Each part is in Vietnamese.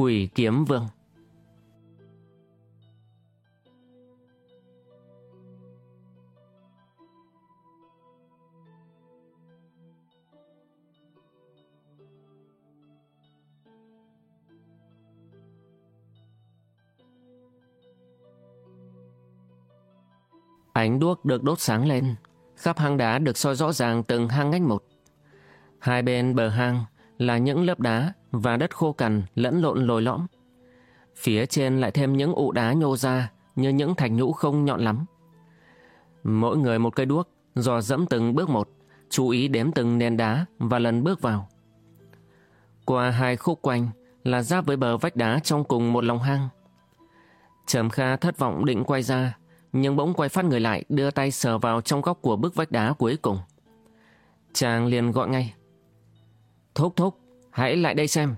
Quỷ Kiếm Vương. Ánh đuốc được đốt sáng lên, khắp hang đá được soi rõ ràng từng hang ngách một. Hai bên bờ hang là những lớp đá và đất khô cằn lẫn lộn lồi lõm. Phía trên lại thêm những ụ đá nhô ra như những thành nhũ không nhọn lắm. Mỗi người một cây đuốc, dò dẫm từng bước một, chú ý đếm từng nền đá và lần bước vào. Qua hai khúc quanh là giáp với bờ vách đá trong cùng một lòng hang. Trầm Kha thất vọng định quay ra, nhưng bỗng quay phát người lại đưa tay sờ vào trong góc của bức vách đá cuối cùng. Chàng liền gọi ngay. Thúc thúc, hãy lại đây xem.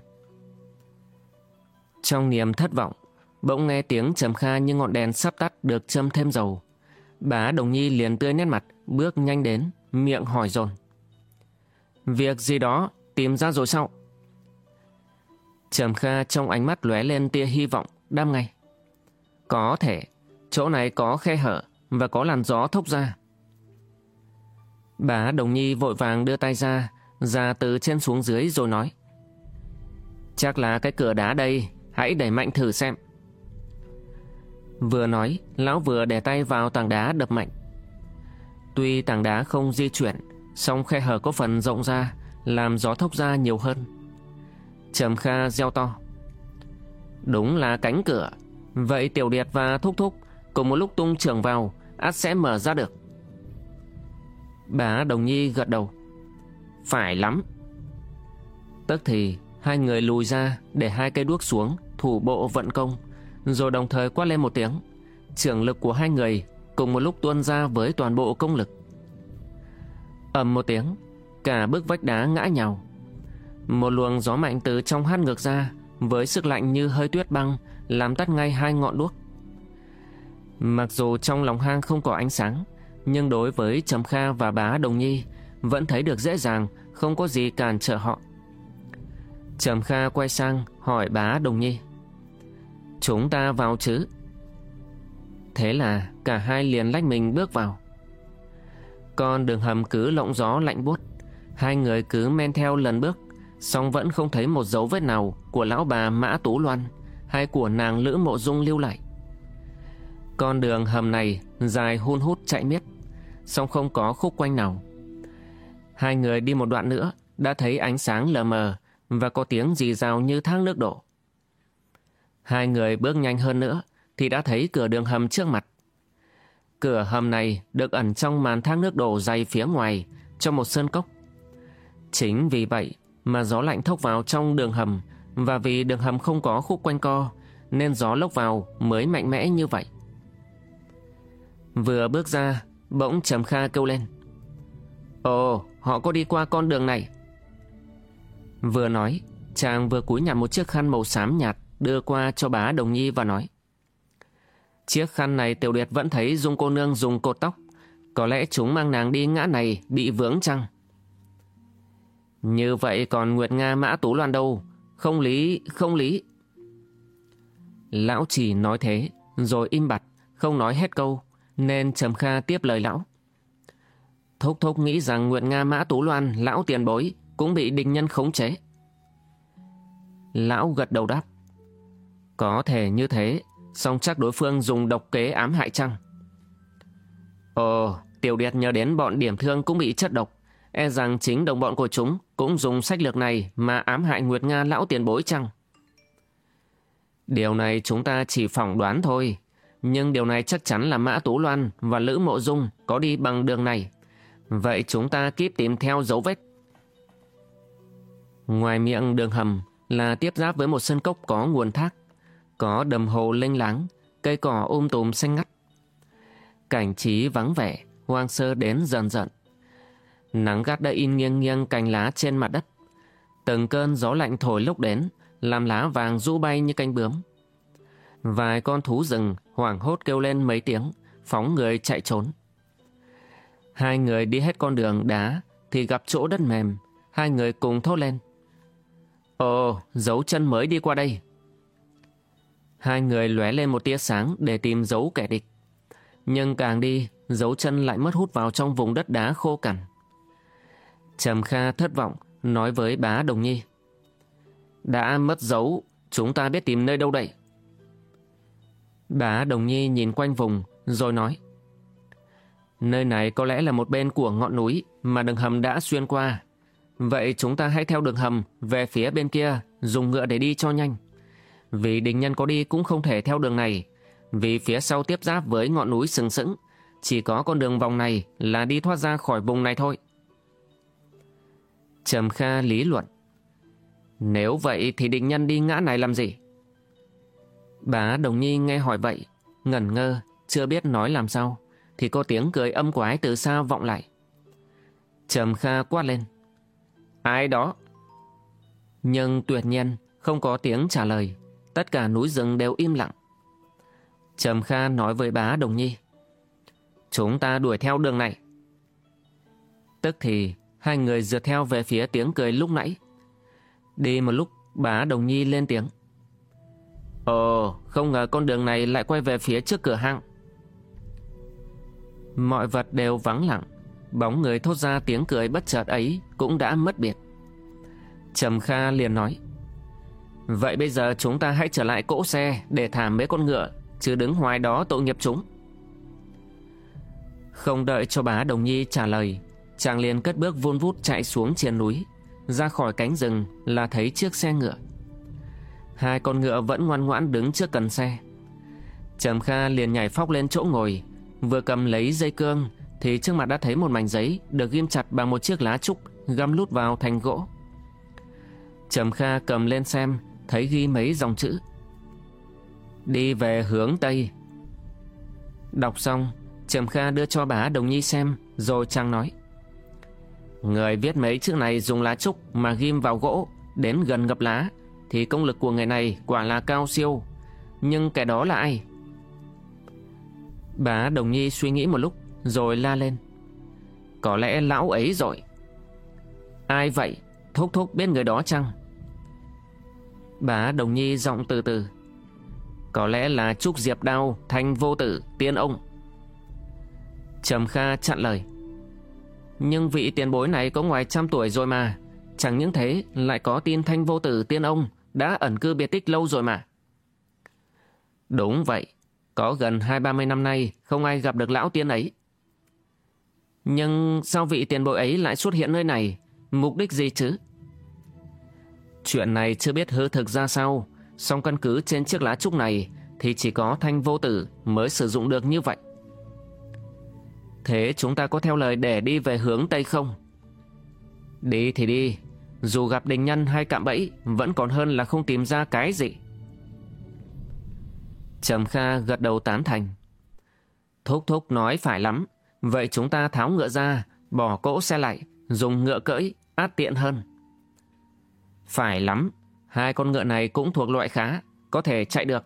Trong niềm thất vọng, bỗng nghe tiếng trầm kha như ngọn đèn sắp tắt được châm thêm dầu. Bá Đồng Nhi liền tươi nét mặt, bước nhanh đến, miệng hỏi dồn. Việc gì đó, tìm ra rồi sao? Trầm Kha trong ánh mắt lóe lên tia hy vọng, đam ngay. Có thể, chỗ này có khe hở và có làn gió thốc ra. Bá Đồng Nhi vội vàng đưa tay ra, ra từ trên xuống dưới rồi nói. Chắc là cái cửa đá đây, hãy đẩy mạnh thử xem. Vừa nói, lão vừa để tay vào tảng đá đập mạnh. Tuy tảng đá không di chuyển, song khe hở có phần rộng ra, làm gió thốc ra nhiều hơn. Trầm Kha reo to. Đúng là cánh cửa. Vậy Tiểu Điệt và Thúc Thúc cùng một lúc tung trường vào, át sẽ mở ra được. Bà Đồng Nhi gật đầu. Phải lắm. Tức thì hai người lùi ra để hai cây đuốc xuống, thủ bộ vận công, rồi đồng thời quát lên một tiếng. Trưởng lực của hai người cùng một lúc tuôn ra với toàn bộ công lực. ầm một tiếng, cả bức vách đá ngã nhào. Một luồng gió mạnh từ trong hát ngược ra, với sức lạnh như hơi tuyết băng, làm tắt ngay hai ngọn đuốc. Mặc dù trong lòng hang không có ánh sáng, nhưng đối với Trầm Kha và bá Đồng Nhi, vẫn thấy được dễ dàng, không có gì cản trở họ. Trầm Kha quay sang hỏi bá Đồng Nhi. Chúng ta vào chứ? Thế là cả hai liền lách mình bước vào. Con đường hầm cứ lộng gió lạnh buốt, hai người cứ men theo lần bước, song vẫn không thấy một dấu vết nào của lão bà Mã Tú Loan hay của nàng Lữ Mộ Dung lưu lại. Con đường hầm này dài hun hút chạy miết, song không có khúc quanh nào. Hai người đi một đoạn nữa đã thấy ánh sáng lờ mờ và có tiếng rì rào như thác nước đổ. Hai người bước nhanh hơn nữa thì đã thấy cửa đường hầm trước mặt. Cửa hầm này được ẩn trong màn thác nước đổ dày phía ngoài trong một sơn cốc. Chính vì vậy mà gió lạnh thốc vào trong đường hầm và vì đường hầm không có khúc quanh co nên gió lốc vào mới mạnh mẽ như vậy. Vừa bước ra, bỗng Trầm Kha kêu lên. Ồ, họ có đi qua con đường này. Vừa nói, chàng vừa cúi nhặt một chiếc khăn màu xám nhạt đưa qua cho bá Đồng Nhi và nói. Chiếc khăn này tiểu điệt vẫn thấy Dung cô nương dùng cột tóc. Có lẽ chúng mang nàng đi ngã này bị vướng chăng? Như vậy còn Nguyệt Nga Mã Tú Loan đâu? Không lý, không lý. Lão chỉ nói thế, rồi im bặt, không nói hết câu, nên Trầm Kha tiếp lời lão. Thúc Thúc nghĩ rằng Nguyệt Nga Mã Tú Loan, lão tiền bối, cũng bị địch nhân khống chế. Lão gật đầu đáp. Có thể như thế, song chắc đối phương dùng độc kế ám hại chăng? Ồ, Tiểu Điệt nhờ đến bọn điểm thương cũng bị chất độc. E rằng chính đồng bọn của chúng cũng dùng sách lược này mà ám hại Nguyệt Nga lão tiền bối chăng? Điều này chúng ta chỉ phỏng đoán thôi. Nhưng điều này chắc chắn là Mã Tú Loan và Lữ Mộ Dung có đi bằng đường này. Vậy chúng ta kíp tìm theo dấu vết. Ngoài miệng đường hầm là tiếp giáp với một sân cốc có nguồn thác. Có đầm hồ lênh láng, cây cỏ um tùm xanh ngắt. Cảnh trí vắng vẻ, hoang sơ đến dần dần. Nắng gắt đã in nghiêng nghiêng cành lá trên mặt đất. Từng cơn gió lạnh thổi lúc đến, làm lá vàng rũ bay như cánh bướm. Vài con thú rừng hoảng hốt kêu lên mấy tiếng, phóng người chạy trốn. Hai người đi hết con đường đá thì gặp chỗ đất mềm, hai người cùng thốt lên. Ồ, dấu chân mới đi qua đây. Hai người lóe lên một tia sáng để tìm dấu kẻ địch. Nhưng càng đi, dấu chân lại mất hút vào trong vùng đất đá khô cằn. Trầm Kha thất vọng, nói với bá Đồng Nhi. Đã mất dấu, chúng ta biết tìm nơi đâu đây? Bá Đồng Nhi nhìn quanh vùng, rồi nói. Nơi này có lẽ là một bên của ngọn núi mà đường hầm đã xuyên qua. Vậy chúng ta hãy theo đường hầm về phía bên kia, dùng ngựa để đi cho nhanh. Vì đình nhân có đi cũng không thể theo đường này, vì phía sau tiếp giáp với ngọn núi sừng sững, chỉ có con đường vòng này là đi thoát ra khỏi vùng này thôi. Trầm Kha lý luận. Nếu vậy thì định nhân đi ngã này làm gì? Bá Đồng Nhi nghe hỏi vậy, ngẩn ngơ, chưa biết nói làm sao, thì có tiếng cười âm quái từ xa vọng lại. Trầm Kha quát lên. Ai đó? Nhưng tuyệt nhiên không có tiếng trả lời, tất cả núi rừng đều im lặng. Trầm Kha nói với bá Đồng Nhi. Chúng ta đuổi theo đường này. Tức thì hai người dượt theo về phía tiếng cười lúc nãy. Đi một lúc bá Đồng Nhi lên tiếng. Ồ, không ngờ con đường này lại quay về phía trước cửa hang. Mọi vật đều vắng lặng, bóng người thốt ra tiếng cười bất chợt ấy cũng đã mất biệt. Trầm Kha liền nói. Vậy bây giờ chúng ta hãy trở lại cỗ xe để thả mấy con ngựa, chứ đứng hoài đó tội nghiệp chúng. Không đợi cho bá Đồng Nhi trả lời, chàng liền cất bước vun vút chạy xuống trên núi, ra khỏi cánh rừng là thấy chiếc xe ngựa. Hai con ngựa vẫn ngoan ngoãn đứng trước cần xe. Trầm Kha liền nhảy phóc lên chỗ ngồi, vừa cầm lấy dây cương thì trước mặt đã thấy một mảnh giấy được ghim chặt bằng một chiếc lá trúc găm lút vào thành gỗ. Trầm Kha cầm lên xem, thấy ghi mấy dòng chữ. Đi về hướng Tây. Đọc xong, Trầm Kha đưa cho bà Đồng Nhi xem, rồi chàng nói. Người viết mấy chữ này dùng lá trúc mà ghim vào gỗ, đến gần gập lá, thì công lực của người này quả là cao siêu. Nhưng kẻ đó là ai? Bà Đồng Nhi suy nghĩ một lúc, rồi la lên. Có lẽ lão ấy rồi. Ai vậy? Thúc thúc biết người đó chăng? Bà Đồng Nhi giọng từ từ. Có lẽ là Trúc Diệp Đao, Thanh Vô Tử, Tiên Ông. Trầm Kha chặn lời. Nhưng vị tiền bối này có ngoài trăm tuổi rồi mà. Chẳng những thế lại có tin Thanh Vô Tử, Tiên Ông đã ẩn cư biệt tích lâu rồi mà. Đúng vậy. Có gần hai ba mươi năm nay không ai gặp được lão tiên ấy. Nhưng sao vị tiền bối ấy lại xuất hiện nơi này? Mục đích gì chứ? Chuyện này chưa biết hư thực ra sao, song căn cứ trên chiếc lá trúc này thì chỉ có thanh vô tử mới sử dụng được như vậy. Thế chúng ta có theo lời để đi về hướng Tây không? Đi thì đi, dù gặp đình nhân hay cạm bẫy vẫn còn hơn là không tìm ra cái gì. Trầm Kha gật đầu tán thành. Thúc thúc nói phải lắm, vậy chúng ta tháo ngựa ra, bỏ cỗ xe lại, dùng ngựa cưỡi, át tiện hơn. Phải lắm, hai con ngựa này cũng thuộc loại khá, có thể chạy được.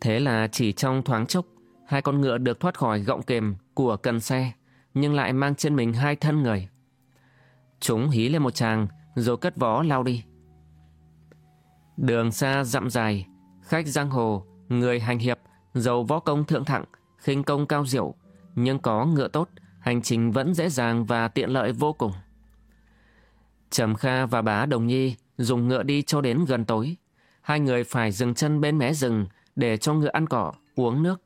Thế là chỉ trong thoáng chốc, hai con ngựa được thoát khỏi gọng kềm của cần xe, nhưng lại mang trên mình hai thân người. Chúng hí lên một tràng, rồi cất vó lao đi. Đường xa dặm dài, khách giang hồ, người hành hiệp, giàu võ công thượng thặng, khinh công cao diệu, nhưng có ngựa tốt, hành trình vẫn dễ dàng và tiện lợi vô cùng. Trầm Kha và bá Đồng Nhi dùng ngựa đi cho đến gần tối. Hai người phải dừng chân bên mé rừng để cho ngựa ăn cỏ, uống nước.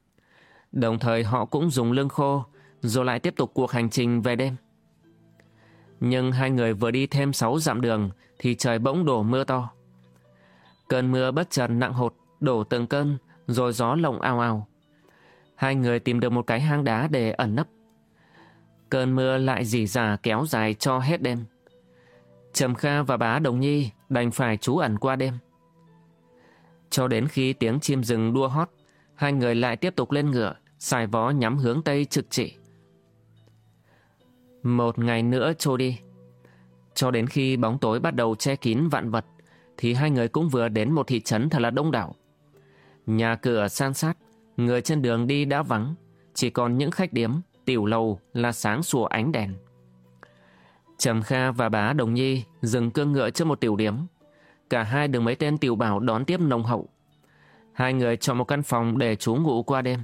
Đồng thời họ cũng dùng lương khô, rồi lại tiếp tục cuộc hành trình về đêm. Nhưng hai người vừa đi thêm sáu dặm đường thì trời bỗng đổ mưa to. Cơn mưa bất chợt nặng hột, đổ từng cơn, rồi gió lồng ao ao. Hai người tìm được một cái hang đá để ẩn nấp. Cơn mưa lại dì dà kéo dài cho hết đêm. Trầm Kha và bá Đồng Nhi đành phải trú ẩn qua đêm. Cho đến khi tiếng chim rừng đua hót, hai người lại tiếp tục lên ngựa, xài vó nhắm hướng tây trực trị. Một ngày nữa trôi đi. Cho đến khi bóng tối bắt đầu che kín vạn vật, thì hai người cũng vừa đến một thị trấn thật là đông đảo. Nhà cửa san sát, người trên đường đi đã vắng, chỉ còn những khách điếm, tiểu lầu là sáng sủa ánh đèn. Trầm Kha và bá Đồng Nhi dừng cương ngựa trước một tiểu điếm. Cả hai được mấy tên tiểu bảo đón tiếp nồng hậu. Hai người chọn một căn phòng để trú ngụ qua đêm.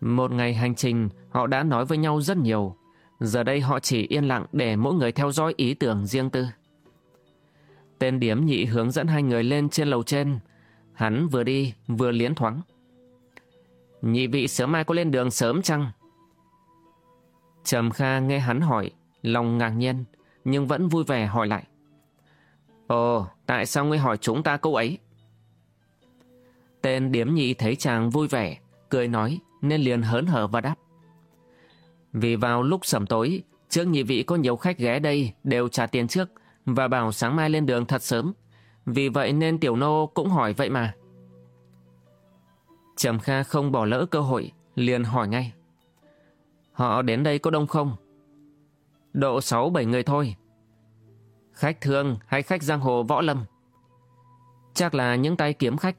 Một ngày hành trình, họ đã nói với nhau rất nhiều. Giờ đây họ chỉ yên lặng để mỗi người theo dõi ý tưởng riêng tư. Tên điếm nhị hướng dẫn hai người lên trên lầu trên. Hắn vừa đi vừa liến thoáng. Nhị vị sớm mai có lên đường sớm chăng? Trầm Kha nghe hắn hỏi, lòng ngạc nhiên, nhưng vẫn vui vẻ hỏi lại. Ồ, tại sao ngươi hỏi chúng ta câu ấy? Tên điếm nhị thấy chàng vui vẻ, cười nói, nên liền hớn hở và đáp. Vì vào lúc sẩm tối, trước nhị vị có nhiều khách ghé đây đều trả tiền trước và bảo sáng mai lên đường thật sớm. Vì vậy nên tiểu nô cũng hỏi vậy mà. Trầm Kha không bỏ lỡ cơ hội, liền hỏi ngay. Họ đến đây có đông không? Độ 6-7 người thôi. Khách thương hay khách giang hồ võ lâm? Chắc là những tay kiếm khách.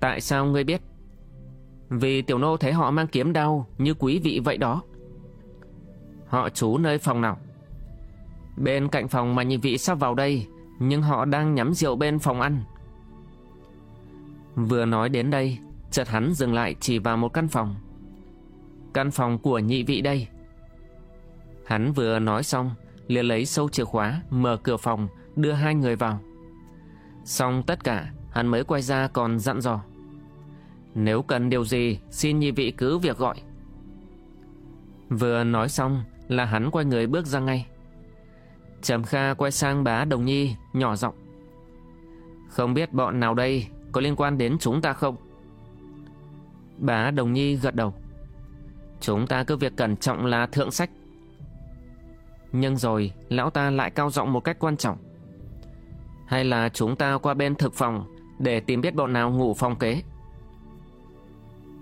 Tại sao ngươi biết? Vì tiểu nô thấy họ mang kiếm đau như quý vị vậy đó. Họ trú nơi phòng nào? Bên cạnh phòng mà nhị vị sắp vào đây, nhưng họ đang nhắm rượu bên phòng ăn. Vừa nói đến đây, chợt hắn dừng lại chỉ vào một căn phòng. Căn phòng của nhị vị đây. Hắn vừa nói xong, liền lấy sâu chìa khóa, mở cửa phòng, đưa hai người vào. Xong tất cả, hắn mới quay ra còn dặn dò. Nếu cần điều gì, xin nhị vị cứ việc gọi. Vừa nói xong là hắn quay người bước ra ngay. Trầm Kha quay sang bá Đồng Nhi, nhỏ giọng. Không biết bọn nào đây có liên quan đến chúng ta không? Bá Đồng Nhi gật đầu. Chúng ta cứ việc cẩn trọng là thượng sách. Nhưng rồi lão ta lại cao giọng một cách quan trọng. Hay là chúng ta qua bên thực phòng để tìm biết bọn nào ngủ phòng kế.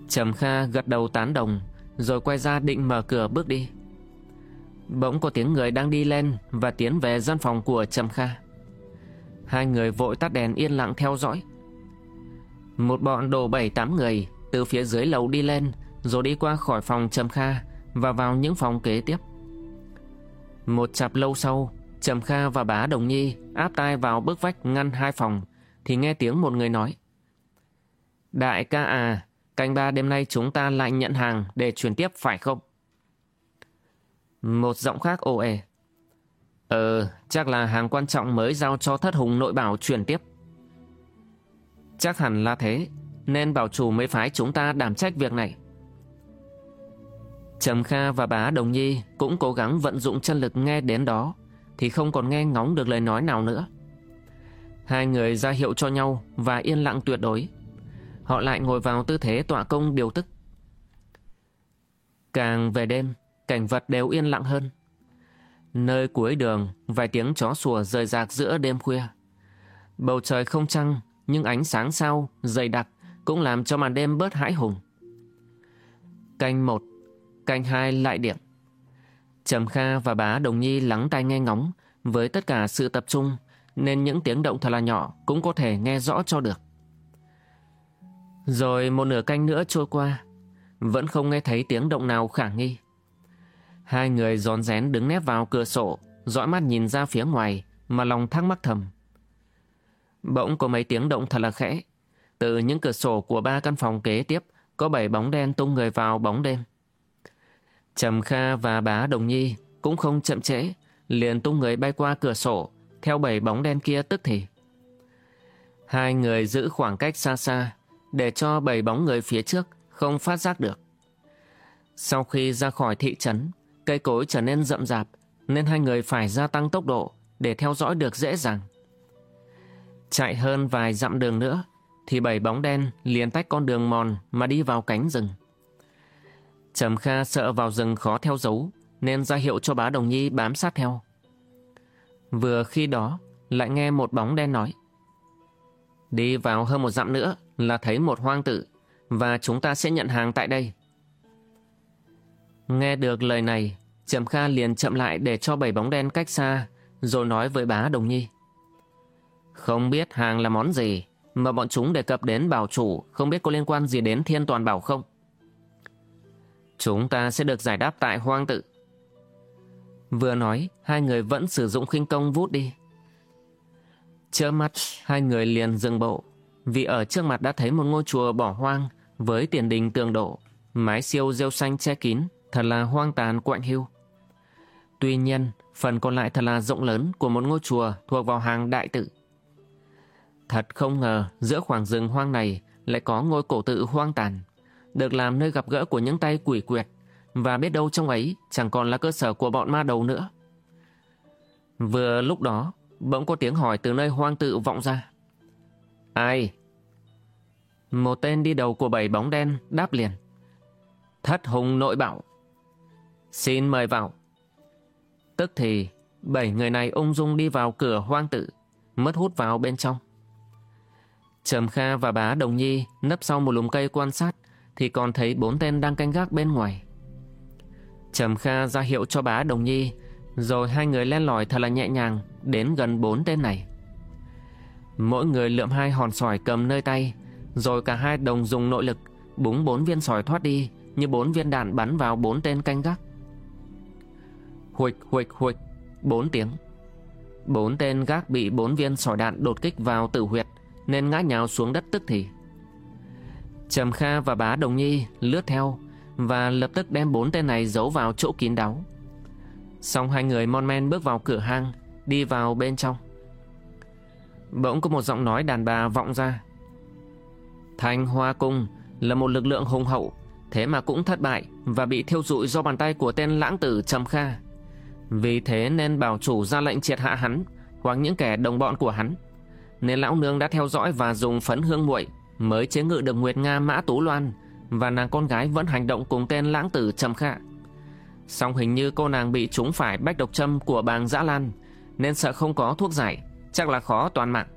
Trầm Kha gật đầu tán đồng rồi quay ra định mở cửa bước đi. Bỗng có tiếng người đang đi lên và tiến về gian phòng của Trầm Kha. Hai người vội tắt đèn yên lặng theo dõi. Một bọn đồ bảy tám người từ phía dưới lầu đi lên rồi đi qua khỏi phòng Trầm Kha và vào những phòng kế tiếp. Một chặp lâu sau, Trầm Kha và bá Đồng Nhi áp tai vào bức vách ngăn hai phòng thì nghe tiếng một người nói. Đại ca à, canh ba đêm nay chúng ta lại nhận hàng để chuyển tiếp phải không? Một giọng khác ồ ề. Ờ, chắc là hàng quan trọng mới giao cho thất hùng nội bảo chuyển tiếp. Chắc hẳn là thế, nên bảo chủ mới phái chúng ta đảm trách việc này. Trầm Kha và bá Đồng Nhi cũng cố gắng vận dụng chân lực nghe đến đó, thì không còn nghe ngóng được lời nói nào nữa. Hai người ra hiệu cho nhau và yên lặng tuyệt đối. Họ lại ngồi vào tư thế tọa công điều tức. Càng về đêm, cảnh vật đều yên lặng hơn. Nơi cuối đường, vài tiếng chó sủa rời rạc giữa đêm khuya. Bầu trời không trăng, nhưng ánh sáng sao, dày đặc, cũng làm cho màn đêm bớt hãi hùng. Canh một, canh hai lại điểm. Trầm Kha và bá Đồng Nhi lắng tai nghe ngóng với tất cả sự tập trung nên những tiếng động thật là nhỏ cũng có thể nghe rõ cho được. Rồi một nửa canh nữa trôi qua, vẫn không nghe thấy tiếng động nào khả nghi. Hai người giòn rén đứng nép vào cửa sổ, dõi mắt nhìn ra phía ngoài mà lòng thắc mắc thầm. Bỗng có mấy tiếng động thật là khẽ. Từ những cửa sổ của ba căn phòng kế tiếp có bảy bóng đen tung người vào bóng đêm. Trầm Kha và bá Đồng Nhi cũng không chậm trễ, liền tung người bay qua cửa sổ, theo bảy bóng đen kia tức thì. Hai người giữ khoảng cách xa xa, để cho bảy bóng người phía trước không phát giác được. Sau khi ra khỏi thị trấn, cây cối trở nên rậm rạp, nên hai người phải gia tăng tốc độ để theo dõi được dễ dàng. Chạy hơn vài dặm đường nữa, thì bảy bóng đen liền tách con đường mòn mà đi vào cánh rừng. Trầm Kha sợ vào rừng khó theo dấu, nên ra hiệu cho bá Đồng Nhi bám sát theo. Vừa khi đó, lại nghe một bóng đen nói. Đi vào hơn một dặm nữa là thấy một hoang tự và chúng ta sẽ nhận hàng tại đây. Nghe được lời này, Trầm Kha liền chậm lại để cho bảy bóng đen cách xa, rồi nói với bá Đồng Nhi. Không biết hàng là món gì, mà bọn chúng đề cập đến bảo chủ không biết có liên quan gì đến thiên toàn bảo không? Chúng ta sẽ được giải đáp tại hoang tự. Vừa nói, hai người vẫn sử dụng khinh công vút đi. Chớp mắt, hai người liền dừng bộ, vì ở trước mặt đã thấy một ngôi chùa bỏ hoang với tiền đình tường đổ, mái siêu rêu xanh che kín, thật là hoang tàn quạnh hiu. Tuy nhiên, phần còn lại thật là rộng lớn của một ngôi chùa thuộc vào hàng đại tự. Thật không ngờ giữa khoảng rừng hoang này lại có ngôi cổ tự hoang tàn, được làm nơi gặp gỡ của những tay quỷ quyệt, và biết đâu trong ấy chẳng còn là cơ sở của bọn ma đầu nữa. Vừa lúc đó, bỗng có tiếng hỏi từ nơi hoang tự vọng ra. Ai? Một tên đi đầu của bảy bóng đen đáp liền. Thất hùng nội bảo. Xin mời vào. Tức thì, bảy người này ung dung đi vào cửa hoang tự, mất hút vào bên trong. Trầm Kha và bá Đồng Nhi nấp sau một lùm cây quan sát thì còn thấy bốn tên đang canh gác bên ngoài. Trầm Kha ra hiệu cho bá Đồng Nhi rồi hai người len lỏi thật là nhẹ nhàng đến gần bốn tên này. Mỗi người lượm hai hòn sỏi cầm nơi tay rồi cả hai đồng dùng nội lực búng bốn viên sỏi thoát đi như bốn viên đạn bắn vào bốn tên canh gác. Huịch huịch huịch bốn tiếng. Bốn tên gác bị bốn viên sỏi đạn đột kích vào tử huyệt nên ngã nhào xuống đất tức thì. Trầm Kha và bá Đồng Nhi lướt theo và lập tức đem bốn tên này giấu vào chỗ kín đáo. Xong hai người mon men bước vào cửa hang, đi vào bên trong. Bỗng có một giọng nói đàn bà vọng ra. Thanh Hoa Cung là một lực lượng hùng hậu, thế mà cũng thất bại và bị thiêu dụi do bàn tay của tên lãng tử Trầm Kha. Vì thế nên bảo chủ ra lệnh triệt hạ hắn hoặc những kẻ đồng bọn của hắn nên lão nương đã theo dõi và dùng phấn hương muội mới chế ngự được Nguyệt Nga Mã Tú Loan và nàng con gái vẫn hành động cùng tên lãng tử Trầm Khạ. Song hình như cô nàng bị trúng phải bách độc châm của bàng Dã Lan nên sợ không có thuốc giải, chắc là khó toàn mạng.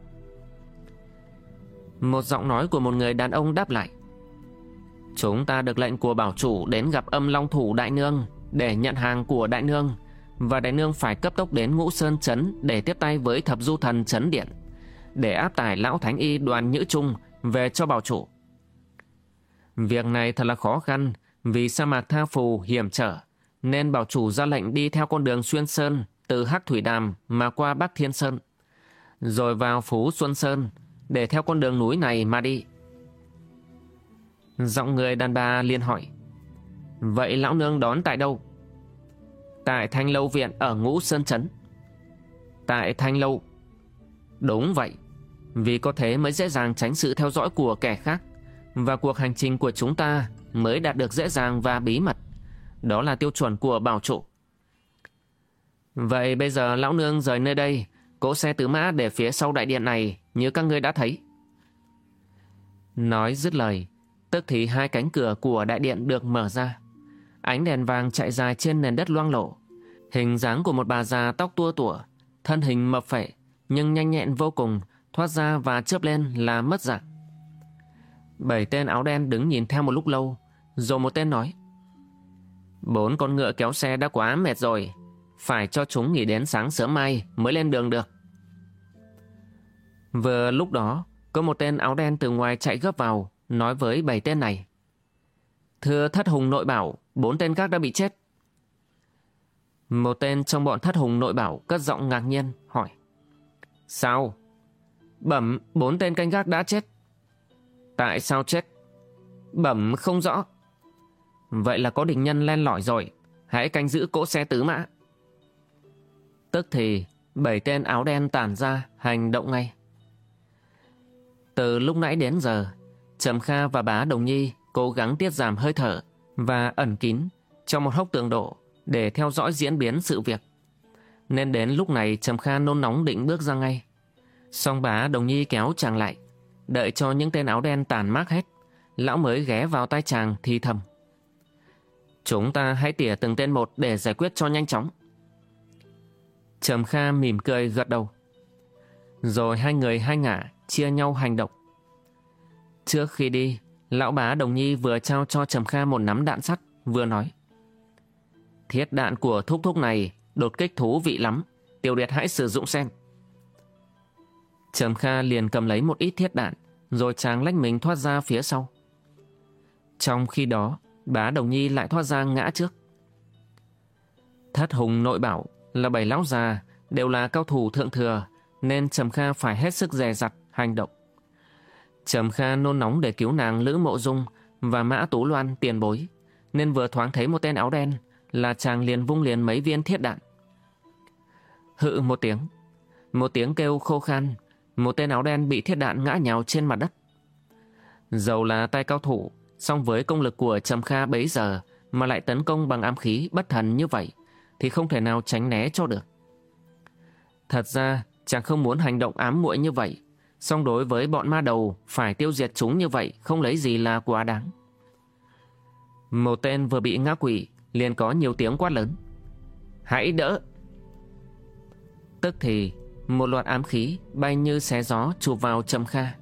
Một giọng nói của một người đàn ông đáp lại. Chúng ta được lệnh của bảo chủ đến gặp âm long thủ đại nương để nhận hàng của đại nương và đại nương phải cấp tốc đến ngũ sơn chấn để tiếp tay với thập du thần chấn điện, để áp tải lão thánh y đoàn nhữ trung về cho bảo chủ. Việc này thật là khó khăn, vì sa mạc tha phù hiểm trở, nên bảo chủ ra lệnh đi theo con đường xuyên sơn từ Hắc Thủy Đàm mà qua Bắc Thiên Sơn, rồi vào Phú Xuân Sơn để theo con đường núi này mà đi. Giọng người đàn bà liền hỏi, Vậy lão nương đón tại đâu? Tại Thanh Lâu Viện ở Ngũ Sơn Trấn. Tại Thanh Lâu. Đúng vậy, Vì có thế mới dễ dàng tránh sự theo dõi của kẻ khác, Và cuộc hành trình của chúng ta Mới đạt được dễ dàng và bí mật. Đó là tiêu chuẩn của bảo trụ. Vậy bây giờ lão nương rời nơi đây, Cỗ xe tứ mã để phía sau đại điện này, Như các ngươi đã thấy. Nói dứt lời, Tức thì hai cánh cửa của đại điện được mở ra. Ánh đèn vàng chạy dài trên nền đất loang lộ Hình dáng của một bà già tóc tua tủa Thân hình mập phệ nhưng nhanh nhẹn vô cùng, thoát ra và chớp lên là mất dạng. Bảy tên áo đen đứng nhìn theo một lúc lâu, rồi một tên nói. Bốn con ngựa kéo xe đã quá mệt rồi, phải cho chúng nghỉ đến sáng sớm mai mới lên đường được. Vừa lúc đó, có một tên áo đen từ ngoài chạy gấp vào, nói với bảy tên này. Thưa thất hùng nội bảo, bốn tên khác đã bị chết. Một tên trong bọn thất hùng nội bảo cất giọng ngạc nhiên, hỏi. Sao? Bẩm bốn tên canh gác đã chết. Tại sao chết? Bẩm không rõ. Vậy là có địch nhân len lỏi rồi. Hãy canh giữ cỗ xe tứ mã. Tức thì bảy tên áo đen tản ra hành động ngay. Từ lúc nãy đến giờ, Trầm Kha và bá Đồng Nhi cố gắng tiết giảm hơi thở và ẩn kín trong một hốc tường độ để theo dõi diễn biến sự việc nên đến lúc này Trầm Kha nôn nóng định bước ra ngay. Song bá đồng nhi kéo chàng lại, đợi cho những tên áo đen tàn mát hết, lão mới ghé vào tay chàng thì thầm. Chúng ta hãy tỉa từng tên một để giải quyết cho nhanh chóng. Trầm Kha mỉm cười gật đầu. Rồi hai người hai ngả chia nhau hành động. Trước khi đi, lão bá Đồng Nhi vừa trao cho Trầm Kha một nắm đạn sắt, vừa nói. Thiết đạn của thúc thúc này đột kích thú vị lắm, Tiểu Điệt hãy sử dụng xem. Trầm Kha liền cầm lấy một ít thiết đạn, rồi chàng lách mình thoát ra phía sau. Trong khi đó, bá Đồng Nhi lại thoát ra ngã trước. Thất hùng nội bảo là bảy lão già đều là cao thủ thượng thừa nên Trầm Kha phải hết sức dè dặt hành động. Trầm Kha nôn nóng để cứu nàng Lữ Mộ Dung và Mã Tú Loan tiền bối nên vừa thoáng thấy một tên áo đen là chàng liền vung liền mấy viên thiết đạn. Hự một tiếng, một tiếng kêu khô khan, một tên áo đen bị thiết đạn ngã nhào trên mặt đất. Dầu là tay cao thủ, song với công lực của Trầm Kha bấy giờ mà lại tấn công bằng ám khí bất thần như vậy thì không thể nào tránh né cho được. Thật ra, chàng không muốn hành động ám muội như vậy, song đối với bọn ma đầu phải tiêu diệt chúng như vậy không lấy gì là quá đáng. Một tên vừa bị ngã quỷ liền có nhiều tiếng quát lớn. Hãy đỡ! Tức thì, một loạt ám khí bay như xé gió chụp vào Trầm Kha.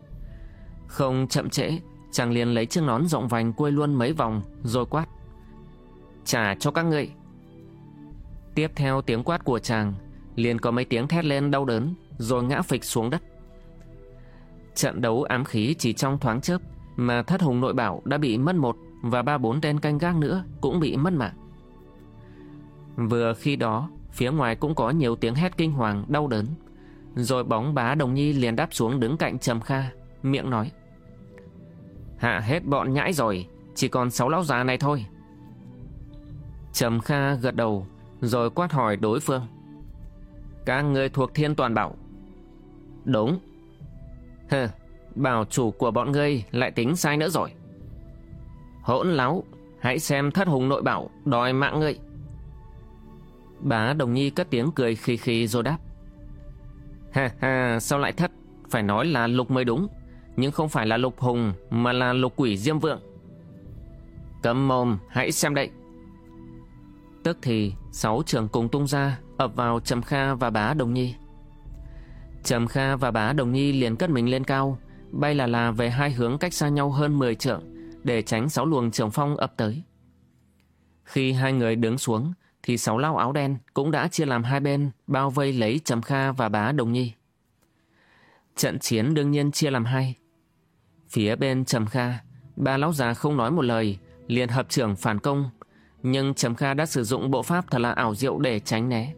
Không chậm trễ, chàng liền lấy chiếc nón rộng vành quây luôn mấy vòng rồi quát. Trả cho các ngươi. Tiếp theo tiếng quát của chàng, liền có mấy tiếng thét lên đau đớn, rồi ngã phịch xuống đất. Trận đấu ám khí chỉ trong thoáng chớp, mà thất hùng nội bảo đã bị mất một và ba bốn tên canh gác nữa cũng bị mất mạng. Vừa khi đó, phía ngoài cũng có nhiều tiếng hét kinh hoàng đau đớn. Rồi bóng bá đồng nhi liền đáp xuống đứng cạnh Trầm Kha, miệng nói. Hạ hết bọn nhãi rồi, chỉ còn sáu lão già này thôi. Trầm Kha gật đầu, rồi quát hỏi đối phương. Các người thuộc thiên toàn bảo. Đúng. Hừ, bảo chủ của bọn ngươi lại tính sai nữa rồi. Hỗn láo, hãy xem thất hùng nội bảo đòi mạng ngươi. Bá Đồng Nhi cất tiếng cười khi khi rồi đáp. Ha ha, sao lại thất? Phải nói là lục mới đúng. Nhưng không phải là lục hùng mà là lục quỷ diêm vượng. Cấm mồm, hãy xem đây. Tức thì sáu trưởng cùng tung ra ập vào Trầm Kha và bá Đồng Nhi. Trầm Kha và bá Đồng Nhi liền cất mình lên cao, bay là là về hai hướng cách xa nhau hơn 10 trượng để tránh sáu luồng trường phong ập tới. Khi hai người đứng xuống, thì sáu lao áo đen cũng đã chia làm hai bên, bao vây lấy Trầm Kha và bá Đồng Nhi. Trận chiến đương nhiên chia làm hai. Phía bên Trầm Kha, ba lão già không nói một lời, liền hợp trưởng phản công, nhưng Trầm Kha đã sử dụng bộ pháp thật là ảo diệu để tránh né.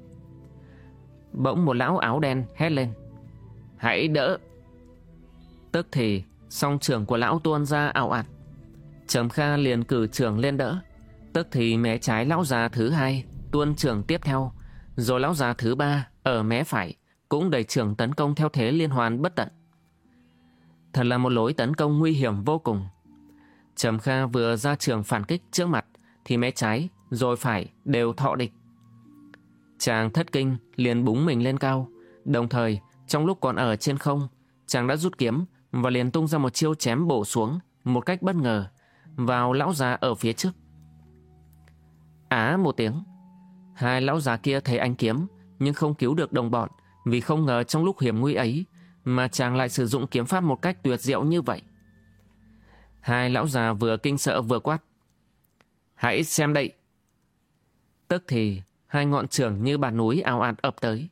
Bỗng một lão áo đen hét lên. Hãy đỡ! Tức thì, song trưởng của lão tuôn ra ảo ạt. Trầm Kha liền cử trưởng lên đỡ. Tức thì mé trái lão già thứ hai tuôn trưởng tiếp theo, rồi lão già thứ ba ở mé phải cũng đẩy trưởng tấn công theo thế liên hoàn bất tận. Thật là một lối tấn công nguy hiểm vô cùng. Trầm Kha vừa ra trường phản kích trước mặt thì mé trái rồi phải đều thọ địch. Chàng thất kinh liền búng mình lên cao, đồng thời trong lúc còn ở trên không, chàng đã rút kiếm và liền tung ra một chiêu chém bổ xuống một cách bất ngờ vào lão già ở phía trước. Á một tiếng, hai lão già kia thấy anh kiếm nhưng không cứu được đồng bọn vì không ngờ trong lúc hiểm nguy ấy mà chàng lại sử dụng kiếm pháp một cách tuyệt diệu như vậy. Hai lão già vừa kinh sợ vừa quát. Hãy xem đây. Tức thì hai ngọn trường như bàn núi ào ạt ập tới.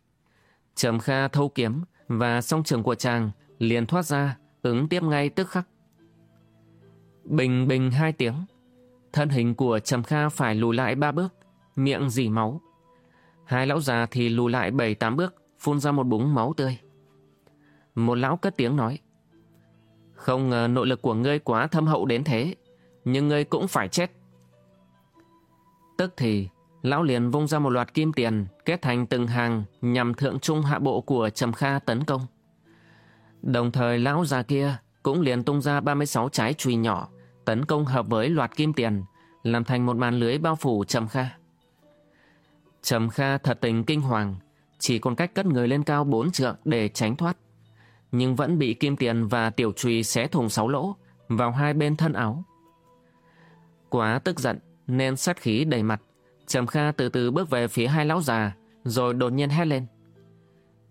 Trầm Kha thâu kiếm và song trường của chàng liền thoát ra ứng tiếp ngay tức khắc. Bình bình hai tiếng. Thân hình của Trầm Kha phải lùi lại ba bước, miệng dì máu. Hai lão già thì lùi lại bảy tám bước, phun ra một búng máu tươi. Một lão cất tiếng nói. Không ngờ nội lực của ngươi quá thâm hậu đến thế, nhưng ngươi cũng phải chết. Tức thì, lão liền vung ra một loạt kim tiền kết thành từng hàng nhằm thượng trung hạ bộ của Trầm Kha tấn công. Đồng thời lão già kia cũng liền tung ra 36 trái chùy nhỏ tấn công hợp với loạt kim tiền làm thành một màn lưới bao phủ Trầm Kha. Trầm Kha thật tình kinh hoàng chỉ còn cách cất người lên cao bốn trượng để tránh thoát nhưng vẫn bị kim tiền và tiểu trùy xé thùng sáu lỗ vào hai bên thân áo. Quá tức giận nên sát khí đầy mặt, Trầm Kha từ từ bước về phía hai lão già, rồi đột nhiên hét lên.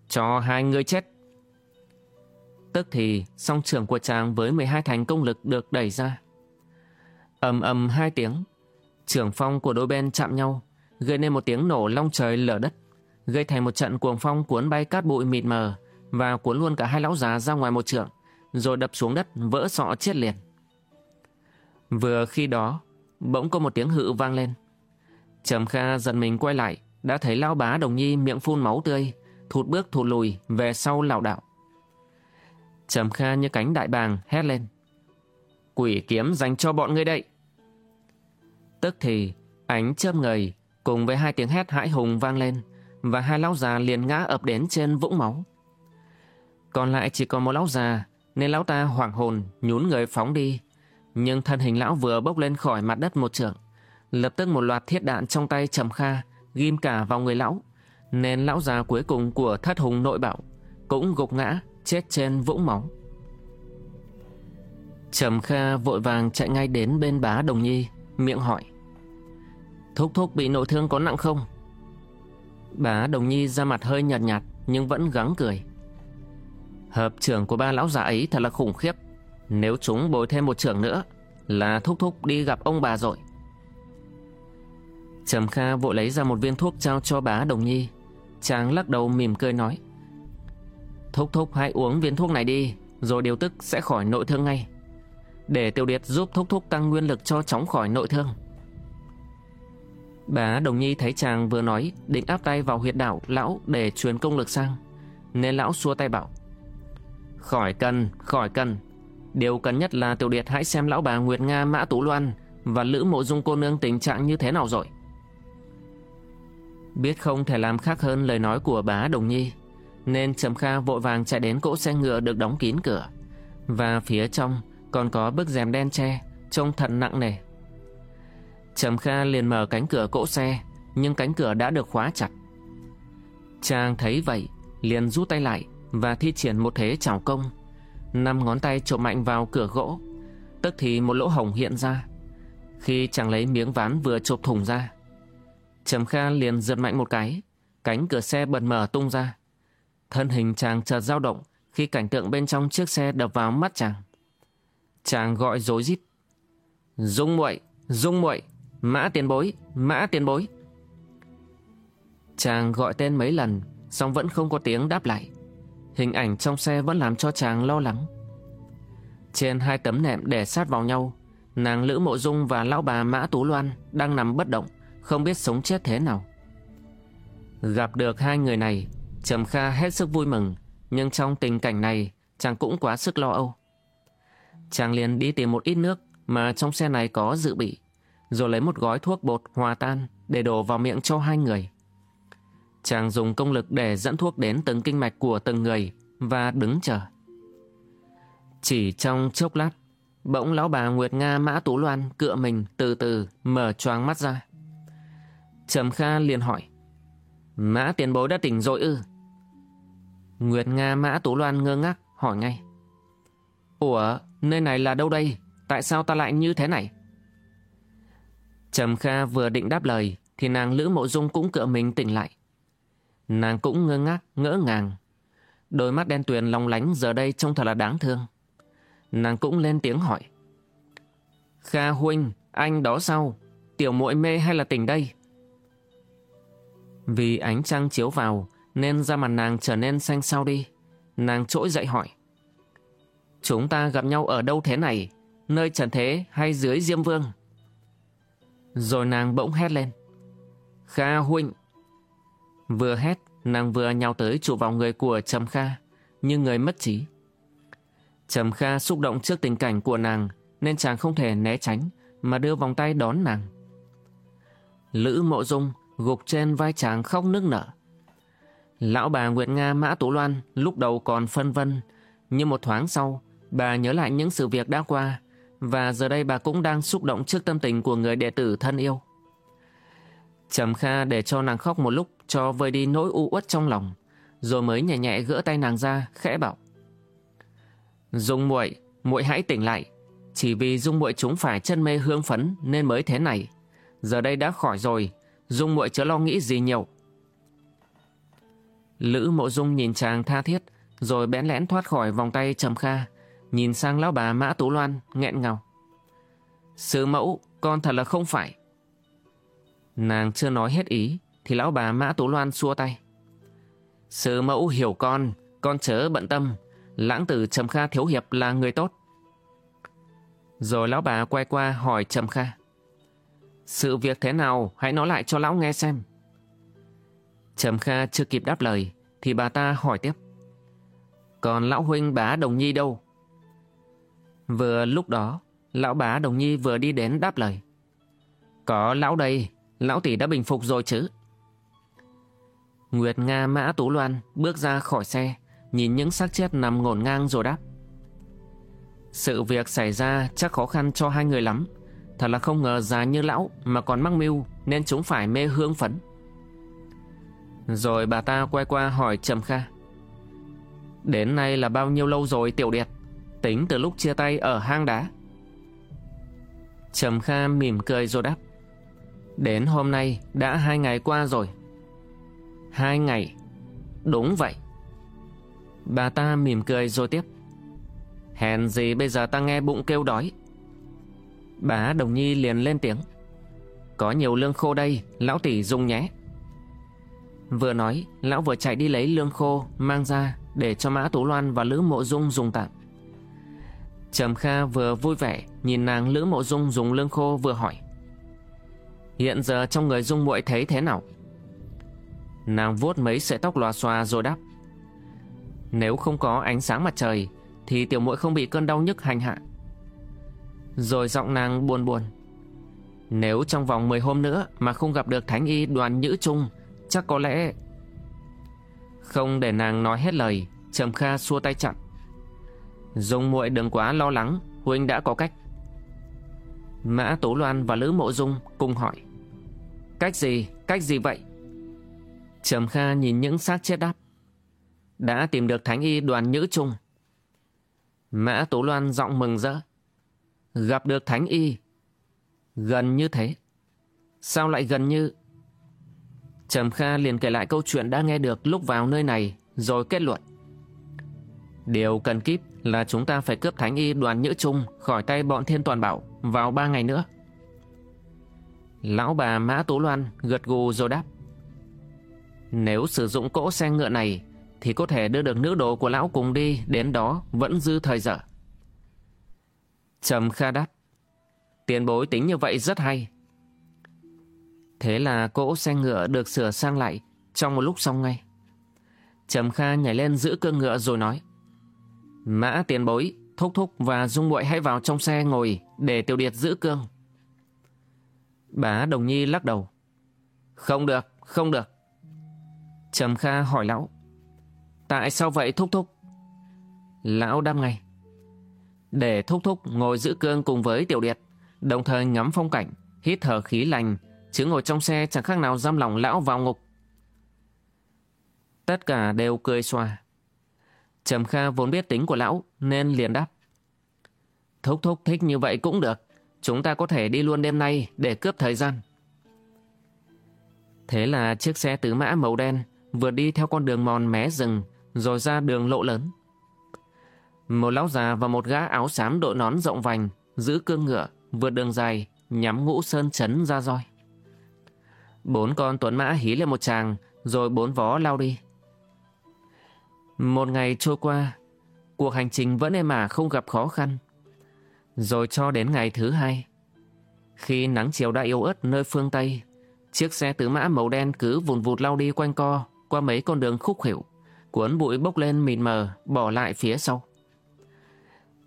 Cho hai người chết. Tức thì song trưởng của chàng với 12 thành công lực được đẩy ra ầm ầm hai tiếng, trưởng phong của đôi bên chạm nhau, gây nên một tiếng nổ long trời lở đất, gây thành một trận cuồng phong cuốn bay cát bụi mịt mờ và cuốn luôn cả hai lão già ra ngoài một trượng, rồi đập xuống đất vỡ sọ chết liền. Vừa khi đó, bỗng có một tiếng hự vang lên. Trầm Kha giật mình quay lại, đã thấy lão bá đồng nhi miệng phun máu tươi, thụt bước thụt lùi về sau lảo đạo. Trầm Kha như cánh đại bàng hét lên. Quỷ kiếm dành cho bọn ngươi đây. Tức thì, ánh chớp người cùng với hai tiếng hét hãi hùng vang lên và hai lão già liền ngã ập đến trên vũng máu. Còn lại chỉ còn một lão già nên lão ta hoảng hồn nhún người phóng đi. Nhưng thân hình lão vừa bốc lên khỏi mặt đất một trượng. Lập tức một loạt thiết đạn trong tay Trầm Kha ghim cả vào người lão. Nên lão già cuối cùng của thất hùng nội bảo cũng gục ngã chết trên vũng máu. Trầm Kha vội vàng chạy ngay đến bên bá Đồng Nhi, miệng hỏi. Thúc thúc bị nội thương có nặng không? Bá Đồng Nhi ra mặt hơi nhạt nhạt nhưng vẫn gắng cười. Hợp trưởng của ba lão già ấy thật là khủng khiếp. Nếu chúng bồi thêm một trưởng nữa là thúc thúc đi gặp ông bà rồi. Trầm Kha vội lấy ra một viên thuốc trao cho bá Đồng Nhi. Chàng lắc đầu mỉm cười nói. Thúc thúc hãy uống viên thuốc này đi Rồi điều tức sẽ khỏi nội thương ngay để tiểu điệt giúp thúc thúc tăng nguyên lực cho chóng khỏi nội thương. Bá Đồng Nhi thấy chàng vừa nói Định áp tay vào huyệt đảo lão để truyền công lực sang Nên lão xua tay bảo Khỏi cần, khỏi cần. Điều cần nhất là tiểu điệt hãy xem lão bà Nguyệt Nga Mã Tú Loan Và Lữ Mộ Dung cô nương tình trạng như thế nào rồi. Biết không thể làm khác hơn lời nói của bá Đồng Nhi nên Trầm Kha vội vàng chạy đến cỗ xe ngựa được đóng kín cửa. Và phía trong còn có bức rèm đen che, trông thật nặng nề. Trầm Kha liền mở cánh cửa cỗ xe, nhưng cánh cửa đã được khóa chặt. Chàng thấy vậy, liền rút tay lại và thi triển một thế chảo công. Năm ngón tay chộp mạnh vào cửa gỗ, tức thì một lỗ hổng hiện ra. Khi chàng lấy miếng ván vừa chộp thủng ra, Trầm Kha liền giật mạnh một cái, cánh cửa xe bật mở tung ra. Thân hình chàng chợt dao động khi cảnh tượng bên trong chiếc xe đập vào mắt chàng. Chàng gọi rối rít. Dung muội, dung muội, mã tiền bối, mã tiền bối. Chàng gọi tên mấy lần, song vẫn không có tiếng đáp lại. Hình ảnh trong xe vẫn làm cho chàng lo lắng. Trên hai tấm nệm để sát vào nhau, nàng Lữ Mộ Dung và lão bà Mã Tú Loan đang nằm bất động, không biết sống chết thế nào. Gặp được hai người này, Trầm Kha hết sức vui mừng, nhưng trong tình cảnh này chàng cũng quá sức lo âu. Chàng liền đi tìm một ít nước mà trong xe này có dự bị, rồi lấy một gói thuốc bột hòa tan để đổ vào miệng cho hai người. Chàng dùng công lực để dẫn thuốc đến từng kinh mạch của từng người và đứng chờ. Chỉ trong chốc lát, bỗng lão bà Nguyệt Nga Mã Tú Loan cựa mình từ từ mở choáng mắt ra. Trầm Kha liền hỏi, Mã tiền bối đã tỉnh rồi ư? Nguyệt Nga Mã Tú Loan ngơ ngác hỏi ngay. Ủa, nơi này là đâu đây? Tại sao ta lại như thế này? Trầm Kha vừa định đáp lời thì nàng Lữ Mộ Dung cũng cựa mình tỉnh lại. Nàng cũng ngơ ngác, ngỡ ngàng. Đôi mắt đen tuyền long lánh giờ đây trông thật là đáng thương. Nàng cũng lên tiếng hỏi. Kha huynh, anh đó sao? Tiểu muội mê hay là tỉnh đây? Vì ánh trăng chiếu vào nên da mặt nàng trở nên xanh xao đi. Nàng trỗi dậy hỏi. Chúng ta gặp nhau ở đâu thế này? Nơi trần thế hay dưới Diêm Vương? Rồi nàng bỗng hét lên. Kha huynh! Vừa hét, nàng vừa nhào tới trụ vào người của Trầm Kha, như người mất trí. Trầm Kha xúc động trước tình cảnh của nàng, nên chàng không thể né tránh, mà đưa vòng tay đón nàng. Lữ mộ dung gục trên vai chàng khóc nức nở. Lão bà Nguyệt Nga Mã Tú Loan lúc đầu còn phân vân, nhưng một thoáng sau, bà nhớ lại những sự việc đã qua, và giờ đây bà cũng đang xúc động trước tâm tình của người đệ tử thân yêu. Trầm Kha để cho nàng khóc một lúc cho vơi đi nỗi u uất trong lòng, rồi mới nhẹ nhẹ gỡ tay nàng ra, khẽ bảo. Dung muội, muội hãy tỉnh lại, chỉ vì Dung muội chúng phải chân mê hương phấn nên mới thế này. Giờ đây đã khỏi rồi, Dung muội chớ lo nghĩ gì nhiều. Lữ mộ dung nhìn chàng tha thiết, rồi bẽn lẽn thoát khỏi vòng tay Trầm Kha, nhìn sang lão bà Mã Tú Loan, nghẹn ngào. Sư mẫu, con thật là không phải. Nàng chưa nói hết ý, thì lão bà Mã Tú Loan xua tay. Sư mẫu hiểu con, con chớ bận tâm, lãng tử Trầm Kha thiếu hiệp là người tốt. Rồi lão bà quay qua hỏi Trầm Kha. Sự việc thế nào, hãy nói lại cho lão nghe xem. Trầm Kha chưa kịp đáp lời, thì bà ta hỏi tiếp. Còn lão huynh bá Đồng Nhi đâu? Vừa lúc đó, lão bá Đồng Nhi vừa đi đến đáp lời. Có lão đây, lão tỷ đã bình phục rồi chứ? Nguyệt Nga Mã Tú Loan bước ra khỏi xe, nhìn những xác chết nằm ngổn ngang rồi đáp. Sự việc xảy ra chắc khó khăn cho hai người lắm. Thật là không ngờ già như lão mà còn mắc mưu nên chúng phải mê hương phấn. Rồi bà ta quay qua hỏi Trầm Kha. Đến nay là bao nhiêu lâu rồi Tiểu Điệt? Tính từ lúc chia tay ở hang đá. Trầm Kha mỉm cười rồi đáp. Đến hôm nay đã hai ngày qua rồi. Hai ngày. Đúng vậy. Bà ta mỉm cười rồi tiếp. Hèn gì bây giờ ta nghe bụng kêu đói. Bà Đồng Nhi liền lên tiếng. Có nhiều lương khô đây, lão tỷ dùng nhé. Vừa nói, lão vừa chạy đi lấy lương khô, mang ra để cho Mã Tú Loan và Lữ Mộ Dung dùng tạm. Trầm Kha vừa vui vẻ nhìn nàng Lữ Mộ Dung dùng lương khô vừa hỏi. Hiện giờ trong người Dung muội thấy thế nào? Nàng vuốt mấy sợi tóc lòa xòa rồi đáp. Nếu không có ánh sáng mặt trời thì tiểu muội không bị cơn đau nhức hành hạ. Rồi giọng nàng buồn buồn. Nếu trong vòng 10 hôm nữa mà không gặp được Thánh Y đoàn Nhữ Trung, chắc có lẽ... Không để nàng nói hết lời, Trầm Kha xua tay chặn. Dung muội đừng quá lo lắng, huynh đã có cách. Mã Tố Loan và Lữ Mộ Dung cùng hỏi. Cách gì? Cách gì vậy? Trầm Kha nhìn những xác chết đáp. Đã tìm được Thánh Y đoàn Nhữ Trung. Mã Tố Loan giọng mừng rỡ. Gặp được Thánh Y. Gần như thế. Sao lại gần như... Trầm Kha liền kể lại câu chuyện đã nghe được lúc vào nơi này, rồi kết luận. Điều cần kíp là chúng ta phải cướp Thánh Y đoàn Nhữ Trung khỏi tay bọn Thiên Toàn Bảo vào ba ngày nữa. Lão bà Mã Tú Loan gật gù rồi đáp. Nếu sử dụng cỗ xe ngựa này thì có thể đưa được nữ đồ của lão cùng đi, đến đó vẫn dư thời giờ. Trầm Kha đáp. Tiền bối tính như vậy rất hay. Thế là cỗ xe ngựa được sửa sang lại trong một lúc xong ngay. Trầm Kha nhảy lên giữ cương ngựa rồi nói. Mã tiền bối, thúc thúc và dung muội hãy vào trong xe ngồi để tiểu điệt giữ cương. Bá Đồng Nhi lắc đầu. Không được, không được. Trầm Kha hỏi lão. Tại sao vậy thúc thúc? Lão đáp ngay. Để thúc thúc ngồi giữ cương cùng với tiểu điệt, đồng thời ngắm phong cảnh, hít thở khí lành, chứ ngồi trong xe chẳng khác nào giam lòng lão vào ngục. Tất cả đều cười xòa. Trầm Kha vốn biết tính của lão, nên liền đáp. Thúc thúc thích như vậy cũng được. Chúng ta có thể đi luôn đêm nay để cướp thời gian. Thế là chiếc xe tứ mã màu đen vừa đi theo con đường mòn mé rừng rồi ra đường lộ lớn. Một lão già và một gã áo xám đội nón rộng vành, giữ cương ngựa, vượt đường dài, nhắm ngũ sơn chấn ra roi. Bốn con tuấn mã hí lên một tràng, rồi bốn vó lao đi. Một ngày trôi qua, cuộc hành trình vẫn êm ả không gặp khó khăn. Rồi cho đến ngày thứ hai, khi nắng chiều đã yếu ớt nơi phương Tây, chiếc xe tứ mã màu đen cứ vùn vụt lao đi quanh co qua mấy con đường khúc khỉu, cuốn bụi bốc lên mịt mờ, bỏ lại phía sau.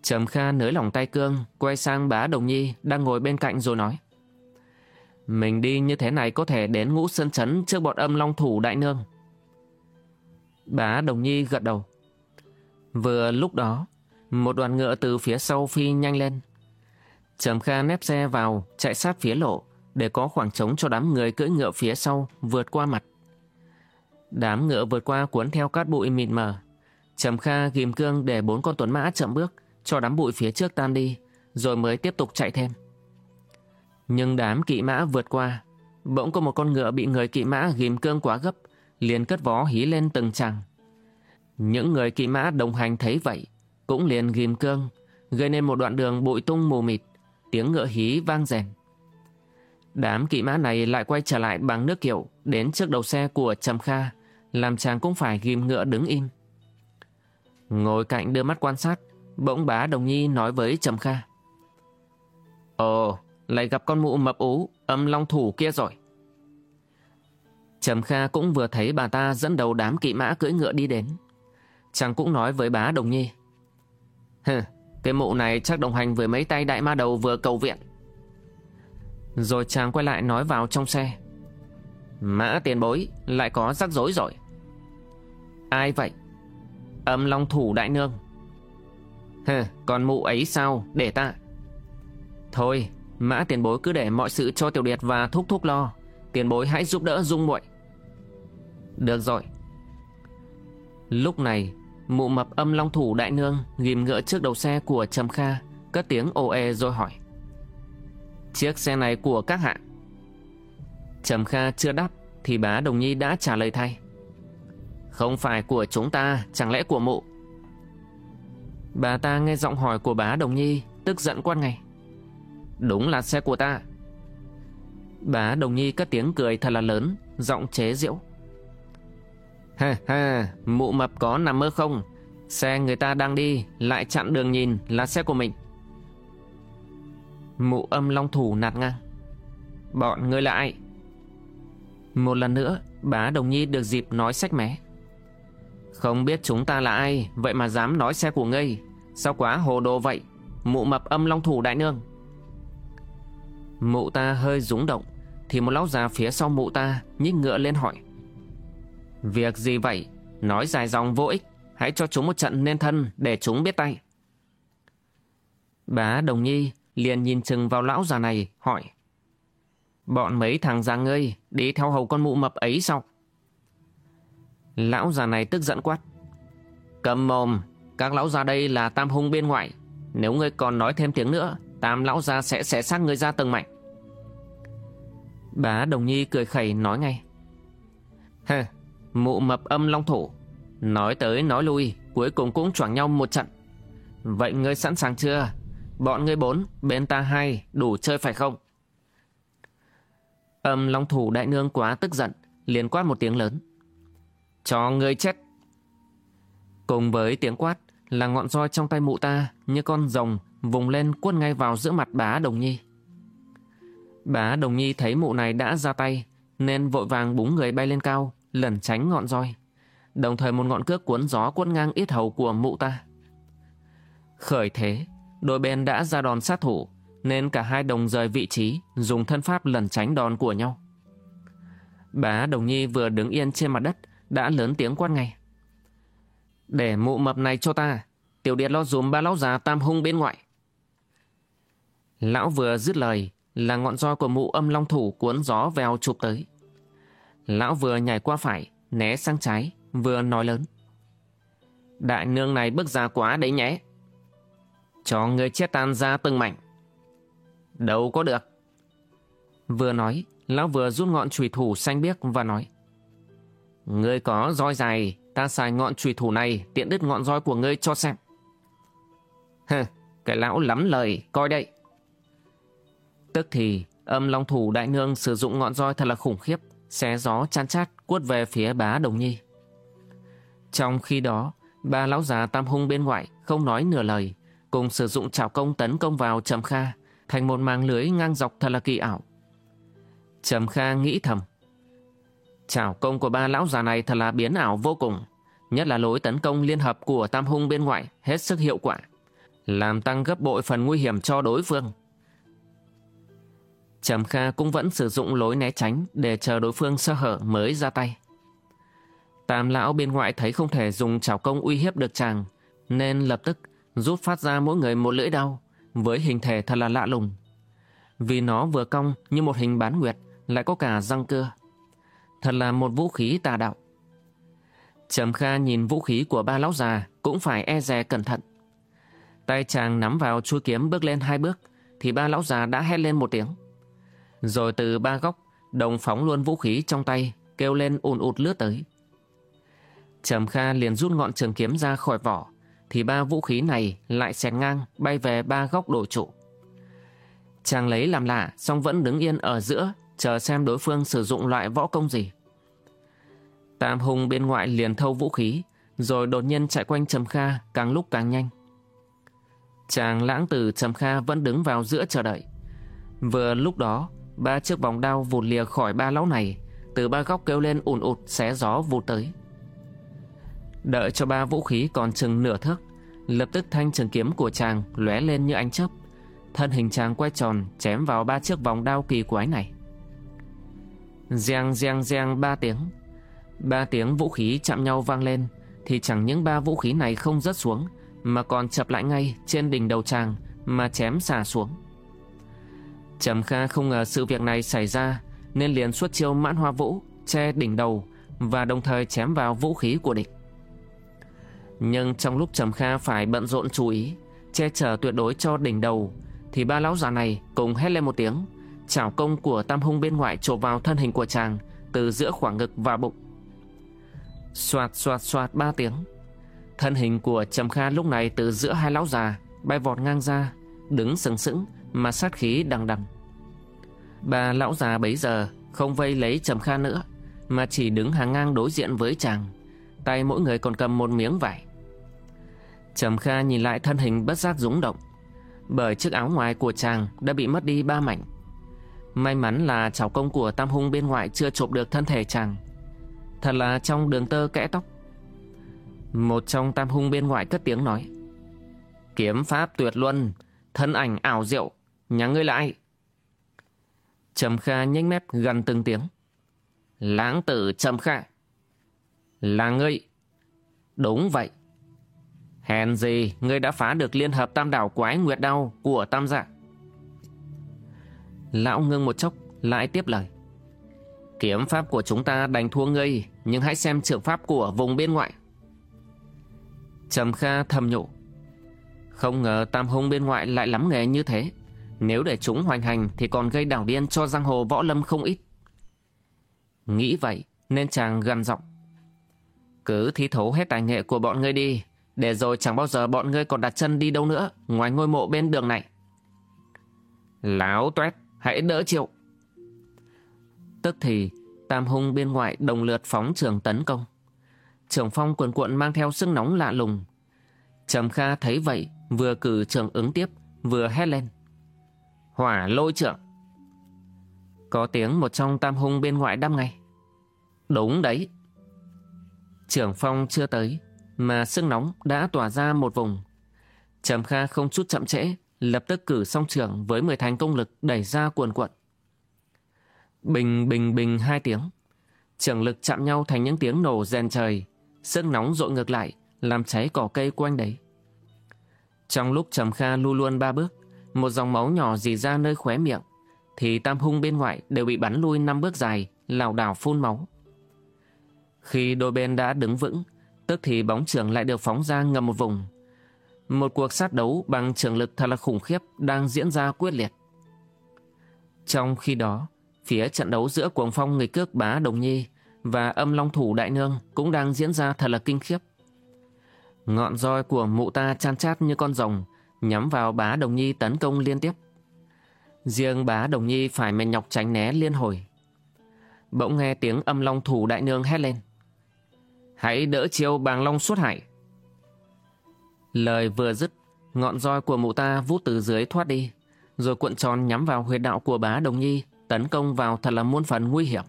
Trầm Kha nới lỏng tay cương, quay sang bá Đồng Nhi đang ngồi bên cạnh rồi nói. Mình đi như thế này có thể đến ngũ sơn chấn trước bọn âm long thủ đại nương. Bá Đồng Nhi gật đầu. Vừa lúc đó, một đoàn ngựa từ phía sau phi nhanh lên. Trầm Kha nép xe vào, chạy sát phía lộ, để có khoảng trống cho đám người cưỡi ngựa phía sau vượt qua mặt. Đám ngựa vượt qua cuốn theo cát bụi mịt mờ. Trầm Kha ghim cương để bốn con tuấn mã chậm bước, cho đám bụi phía trước tan đi, rồi mới tiếp tục chạy thêm. Nhưng đám kỵ mã vượt qua, bỗng có một con ngựa bị người kỵ mã ghim cương quá gấp, liền cất vó hí lên từng chàng. Những người kỵ mã đồng hành thấy vậy, cũng liền ghim cương, gây nên một đoạn đường bụi tung mù mịt, tiếng ngựa hí vang rèn. Đám kỵ mã này lại quay trở lại bằng nước kiệu đến trước đầu xe của Trầm Kha, làm chàng cũng phải ghim ngựa đứng im. Ngồi cạnh đưa mắt quan sát, bỗng bá Đồng Nhi nói với Trầm Kha. Ồ, lại gặp con mụ mập ú, âm long thủ kia rồi. Trầm Kha cũng vừa thấy bà ta dẫn đầu đám kỵ mã cưỡi ngựa đi đến. Chàng cũng nói với bá Đồng Nhi. Hừ, cái mụ này chắc đồng hành với mấy tay đại ma đầu vừa cầu viện. Rồi chàng quay lại nói vào trong xe. Mã tiền bối lại có rắc rối rồi. Ai vậy? Âm long thủ đại nương. Hừ, còn mụ ấy sao, để ta. Thôi, mã tiền bối cứ để mọi sự cho tiểu điệt và thúc thúc lo. Tiền bối hãy giúp đỡ dung muội. Được rồi. Lúc này, mụ mập âm long thủ đại nương ghim ngựa trước đầu xe của Trầm Kha, cất tiếng ồ ê rồi hỏi. Chiếc xe này của các hạ. Trầm Kha chưa đáp thì bá Đồng Nhi đã trả lời thay. Không phải của chúng ta, chẳng lẽ của mụ? Bà ta nghe giọng hỏi của bá Đồng Nhi, tức giận quan ngay. Đúng là xe của ta. Bá Đồng Nhi cất tiếng cười thật là lớn, giọng chế giễu. Ha ha, mụ mập có nằm mơ không? Xe người ta đang đi, lại chặn đường nhìn là xe của mình. Mụ âm long thủ nạt ngang. Bọn ngươi là ai? Một lần nữa, bá Đồng Nhi được dịp nói sách mé. Không biết chúng ta là ai, vậy mà dám nói xe của ngươi. Sao quá hồ đồ vậy? Mụ mập âm long thủ đại nương. Mụ ta hơi rúng động, thì một lão già phía sau mụ ta nhích ngựa lên hỏi. Việc gì vậy? Nói dài dòng vô ích, hãy cho chúng một trận nên thân để chúng biết tay. Bá Đồng Nhi liền nhìn chừng vào lão già này, hỏi. Bọn mấy thằng già ngươi đi theo hầu con mụ mập ấy sao? Lão già này tức giận quát. Cầm mồm, các lão già đây là tam hung bên ngoại. Nếu ngươi còn nói thêm tiếng nữa, tam lão già sẽ xé xác ngươi ra từng mạnh. Bá Đồng Nhi cười khẩy nói ngay. Hừ, mụ mập âm long thủ. Nói tới nói lui, cuối cùng cũng choảng nhau một trận. Vậy ngươi sẵn sàng chưa? Bọn ngươi bốn, bên ta hai, đủ chơi phải không? Âm long thủ đại nương quá tức giận, liền quát một tiếng lớn. Cho ngươi chết! Cùng với tiếng quát là ngọn roi trong tay mụ ta như con rồng vùng lên quất ngay vào giữa mặt bá Đồng Nhi. Bá Đồng Nhi thấy mụ này đã ra tay nên vội vàng búng người bay lên cao lẩn tránh ngọn roi. Đồng thời một ngọn cước cuốn gió quất ngang ít hầu của mụ ta. Khởi thế, đôi bên đã ra đòn sát thủ nên cả hai đồng rời vị trí dùng thân pháp lẩn tránh đòn của nhau. Bá Đồng Nhi vừa đứng yên trên mặt đất đã lớn tiếng quát ngay. Để mụ mập này cho ta, tiểu điệt lo dùm ba lão già tam hung bên ngoại. Lão vừa dứt lời là ngọn roi của mụ âm long thủ cuốn gió vèo chụp tới. Lão vừa nhảy qua phải, né sang trái, vừa nói lớn. Đại nương này bước ra quá đấy nhé. Cho người chết tan ra từng mảnh. Đâu có được. Vừa nói, lão vừa rút ngọn chùy thủ xanh biếc và nói. Ngươi có roi dài, ta xài ngọn chùy thủ này tiện đứt ngọn roi của ngươi cho xem. Hừ, cái lão lắm lời, coi đây. Tức thì, âm long thủ đại nương sử dụng ngọn roi thật là khủng khiếp, xé gió chăn chát cuốt về phía bá Đồng Nhi. Trong khi đó, ba lão già tam hung bên ngoại không nói nửa lời, cùng sử dụng chảo công tấn công vào Trầm Kha, thành một màng lưới ngang dọc thật là kỳ ảo. Trầm Kha nghĩ thầm. Chảo công của ba lão già này thật là biến ảo vô cùng, nhất là lối tấn công liên hợp của tam hung bên ngoại hết sức hiệu quả, làm tăng gấp bội phần nguy hiểm cho đối phương. Trầm Kha cũng vẫn sử dụng lối né tránh để chờ đối phương sơ hở mới ra tay. Tam lão bên ngoại thấy không thể dùng chảo công uy hiếp được chàng, nên lập tức rút phát ra mỗi người một lưỡi đao, với hình thể thật là lạ lùng. Vì nó vừa cong như một hình bán nguyệt, lại có cả răng cưa. Thật là một vũ khí tà đạo. Trầm Kha nhìn vũ khí của ba lão già cũng phải e dè cẩn thận. Tay chàng nắm vào chuôi kiếm bước lên hai bước, thì ba lão già đã hét lên một tiếng. Rồi từ ba góc, đồng phóng luôn vũ khí trong tay, kêu lên ùn ụt lướt tới. Trầm Kha liền rút ngọn trường kiếm ra khỏi vỏ, thì ba vũ khí này lại xẹt ngang bay về ba góc đổ trụ. Chàng lấy làm lạ, song vẫn đứng yên ở giữa, chờ xem đối phương sử dụng loại võ công gì. Tam hùng bên ngoại liền thâu vũ khí, rồi đột nhiên chạy quanh Trầm Kha càng lúc càng nhanh. Chàng lãng từ Trầm Kha vẫn đứng vào giữa chờ đợi. Vừa lúc đó, ba chiếc vòng đao vụt lìa khỏi ba lão này, từ ba góc kêu lên ùn ụt xé gió vụt tới. Đợi cho ba vũ khí còn chừng nửa thước, lập tức thanh trường kiếm của chàng lóe lên như ánh chớp. Thân hình chàng quay tròn chém vào ba chiếc vòng đao kỳ quái này. Giang giang giang ba tiếng. Ba tiếng vũ khí chạm nhau vang lên, thì chẳng những ba vũ khí này không rớt xuống, mà còn chập lại ngay trên đỉnh đầu chàng mà chém xả xuống. Trầm Kha không ngờ sự việc này xảy ra, nên liền xuất chiêu mãn hoa vũ, che đỉnh đầu và đồng thời chém vào vũ khí của địch. Nhưng trong lúc Trầm Kha phải bận rộn chú ý, che chở tuyệt đối cho đỉnh đầu, thì ba lão già này cùng hét lên một tiếng, chảo công của tam hung bên ngoài chộp vào thân hình của chàng từ giữa khoảng ngực và bụng. Xoạt xoạt xoạt ba tiếng. Thân hình của Trầm Kha lúc này từ giữa hai lão già bay vọt ngang ra, đứng sừng sững mà sát khí đằng đằng. Bà lão già bấy giờ không vây lấy Trầm Kha nữa, mà chỉ đứng hàng ngang đối diện với chàng. Tay mỗi người còn cầm một miếng vải. Trầm Kha nhìn lại thân hình bất giác rúng động Bởi chiếc áo ngoài của chàng đã bị mất đi ba mảnh May mắn là chảo công của Tam Hung bên ngoài chưa chộp được thân thể chàng Thật là trong đường tơ kẽ tóc Một trong Tam Hung bên ngoài cất tiếng nói Kiếm pháp tuyệt luân Thân ảnh ảo diệu Nhà ngươi là ai? Trầm Kha nhếch mép gần từng tiếng. Lãng tử Trầm Kha. Là ngươi. Đúng vậy. Hèn gì ngươi đã phá được liên hợp tam đảo quái nguyệt đau của tam giả. Lão ngưng một chốc, lại tiếp lời. Kiếm pháp của chúng ta đành thua ngươi, Nhưng hãy xem trường pháp của vùng bên ngoại. Trầm Kha thầm nhủ. Không ngờ tam hung bên ngoại lại lắm nghề như thế. Nếu để chúng hoành hành Thì còn gây đảo điên cho giang hồ võ lâm không ít. Nghĩ vậy Nên chàng gần giọng. Cứ thi thố hết tài nghệ của bọn ngươi đi, để rồi chẳng bao giờ bọn ngươi còn đặt chân đi đâu nữa, Ngoài ngôi mộ bên đường này. Láo tuét, Hãy đỡ chịu. Tức thì, Tam hung bên ngoại đồng lượt phóng trường tấn công. Trường phong cuộn cuộn mang theo sức nóng lạ lùng. Trầm Kha thấy vậy, Vừa cử trường ứng tiếp, Vừa hét lên. Hỏa lôi trưởng Có tiếng một trong tam hung bên ngoại đâm ngay Đúng đấy Trưởng phong chưa tới mà sức nóng đã tỏa ra một vùng. Trầm Kha không chút chậm trễ, lập tức cử song trưởng với mười thành công lực đẩy ra cuồn cuộn. Bình bình bình hai tiếng. trưởng lực chạm nhau thành những tiếng nổ rèn trời, sức nóng dội ngược lại, làm cháy cỏ cây quanh đấy. Trong lúc Trầm Kha lu luôn ba bước, một dòng máu nhỏ dì ra nơi khóe miệng, thì tam hung bên ngoại đều bị bắn lui năm bước dài, lảo đảo phun máu. Khi đôi bên đã đứng vững, Tức thì bóng trường lại được phóng ra ngầm một vùng. Một cuộc sát đấu bằng trường lực thật là khủng khiếp đang diễn ra quyết liệt. Trong khi đó, phía trận đấu giữa cuồng phong người cước bá Đồng Nhi và âm long thủ đại nương cũng đang diễn ra thật là kinh khiếp. Ngọn roi của mụ ta chan chát như con rồng nhắm vào bá Đồng Nhi tấn công liên tiếp. Riêng bá Đồng Nhi phải mệt nhọc tránh né liên hồi. Bỗng nghe tiếng âm long thủ đại nương hét lên. Hãy đỡ chiêu bàng long suốt hải. Lời vừa dứt, ngọn roi của mụ ta vút từ dưới thoát đi, rồi cuộn tròn nhắm vào huyệt đạo của bá Đồng Nhi, tấn công vào thật là muôn phần nguy hiểm.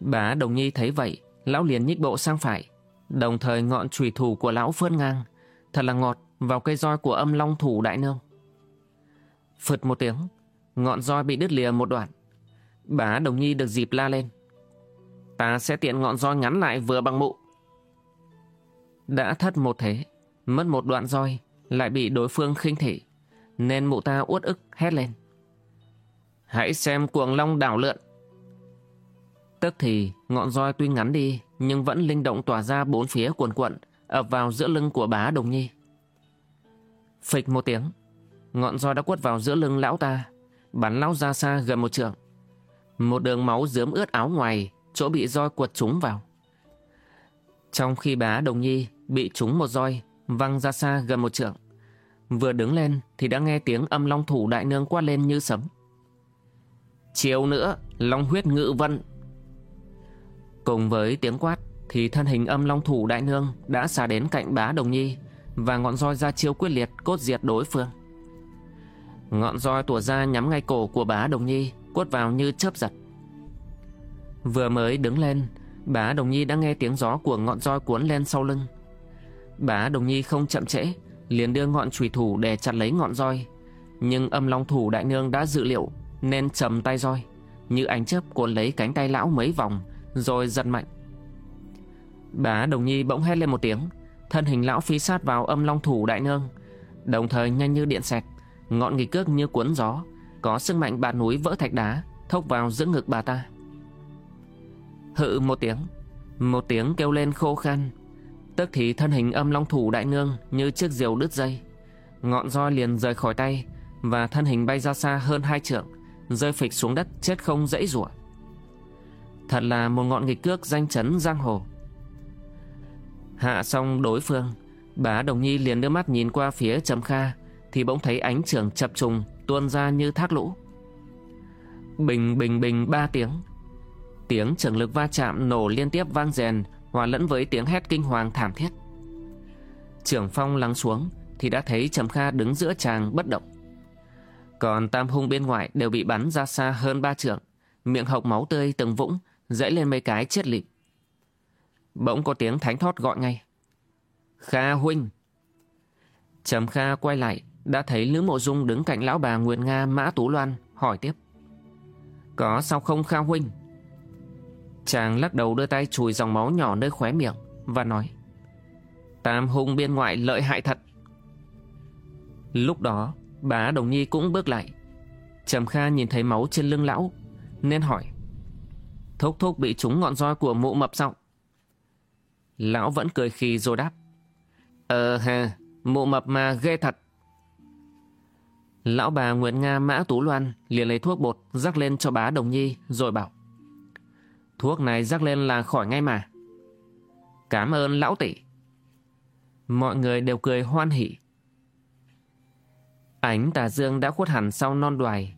Bá Đồng Nhi thấy vậy, lão liền nhích bộ sang phải, đồng thời ngọn chùy thủ của lão phớt ngang, thật là ngọt vào cây roi của âm long thủ đại nương. Phật một tiếng, ngọn roi bị đứt lìa một đoạn. Bá Đồng Nhi được dịp la lên. Ta sẽ tiện ngọn roi ngắn lại vừa bằng mụ. Đã thất một thế, mất một đoạn roi, lại bị đối phương khinh thị, nên mụ ta uất ức hét lên. Hãy xem cuồng long đảo lượn. Tức thì, ngọn roi tuy ngắn đi, nhưng vẫn linh động tỏa ra bốn phía cuồn cuộn, ập vào giữa lưng của bá Đồng Nhi. Phịch một tiếng, ngọn roi đã quất vào giữa lưng lão ta, bắn lão ra xa gần một trượng. Một đường máu dướm ướt áo ngoài chỗ bị roi quật trúng vào. Trong khi bá Đồng Nhi bị trúng một roi, văng ra xa gần một trượng. Vừa đứng lên thì đã nghe tiếng âm long thủ đại nương quát lên như sấm. Chiều nữa, long huyết ngự vận. Cùng với tiếng quát thì thân hình âm long thủ đại nương đã xa đến cạnh bá Đồng Nhi và ngọn roi ra chiêu quyết liệt cốt diệt đối phương. Ngọn roi tủa ra nhắm ngay cổ của bá Đồng Nhi quất vào như chớp giật. Vừa mới đứng lên, bá Đồng Nhi đã nghe tiếng gió của ngọn roi cuốn lên sau lưng. Bá Đồng Nhi không chậm trễ, liền đưa ngọn chùy thủ để chặt lấy ngọn roi. Nhưng âm long thủ đại nương đã dự liệu nên chầm tay roi, như ánh chớp cuốn lấy cánh tay lão mấy vòng, rồi giật mạnh. Bá Đồng Nhi bỗng hét lên một tiếng, thân hình lão phi sát vào âm long thủ đại nương, đồng thời nhanh như điện xẹt, ngọn nghịch cước như cuốn gió, có sức mạnh bạt núi vỡ thạch đá, thốc vào giữa ngực bà ta. Hự một tiếng, một tiếng kêu lên khô khan, tức thì thân hình âm long thủ đại nương như chiếc diều đứt dây. Ngọn roi liền rời khỏi tay và thân hình bay ra xa hơn hai trượng, rơi phịch xuống đất chết không dãy rủa. Thật là một ngọn nghịch cước danh chấn giang hồ. Hạ xong đối phương, bá Đồng Nhi liền đưa mắt nhìn qua phía Trầm Kha, thì bỗng thấy ánh trường chập trùng tuôn ra như thác lũ. Bình bình bình ba tiếng. Tiếng trường lực va chạm nổ liên tiếp vang rèn hòa lẫn với tiếng hét kinh hoàng thảm thiết. Trưởng phong lắng xuống thì đã thấy Trầm Kha đứng giữa tràng bất động. Còn tam hung bên ngoài đều bị bắn ra xa hơn ba trượng, miệng hộc máu tươi từng vũng, dãy lên mấy cái chết lịm. Bỗng có tiếng thánh thót gọi ngay. Kha huynh! Trầm Kha quay lại, đã thấy Lữ Mộ Dung đứng cạnh lão bà Nguyệt Nga Mã Tú Loan, hỏi tiếp. Có sao không Kha huynh? Chàng lắc đầu đưa tay chùi dòng máu nhỏ nơi khóe miệng và nói Tam hung biên ngoại lợi hại thật Lúc đó bá Đồng Nhi cũng bước lại Trầm Kha nhìn thấy máu trên lưng lão Nên hỏi Thúc thúc bị trúng ngọn roi của mụ mập sao Lão vẫn cười khi rồi đáp Ờ hà, Mụ mập mà ghê thật Lão bà Nguyệt Nga Mã Tú Loan liền lấy thuốc bột rắc lên cho bá Đồng Nhi rồi bảo Thuốc này rắc lên là khỏi ngay mà. Cảm ơn lão tỷ. Mọi người đều cười hoan hỉ. Ánh tà dương đã khuất hẳn sau non đoài.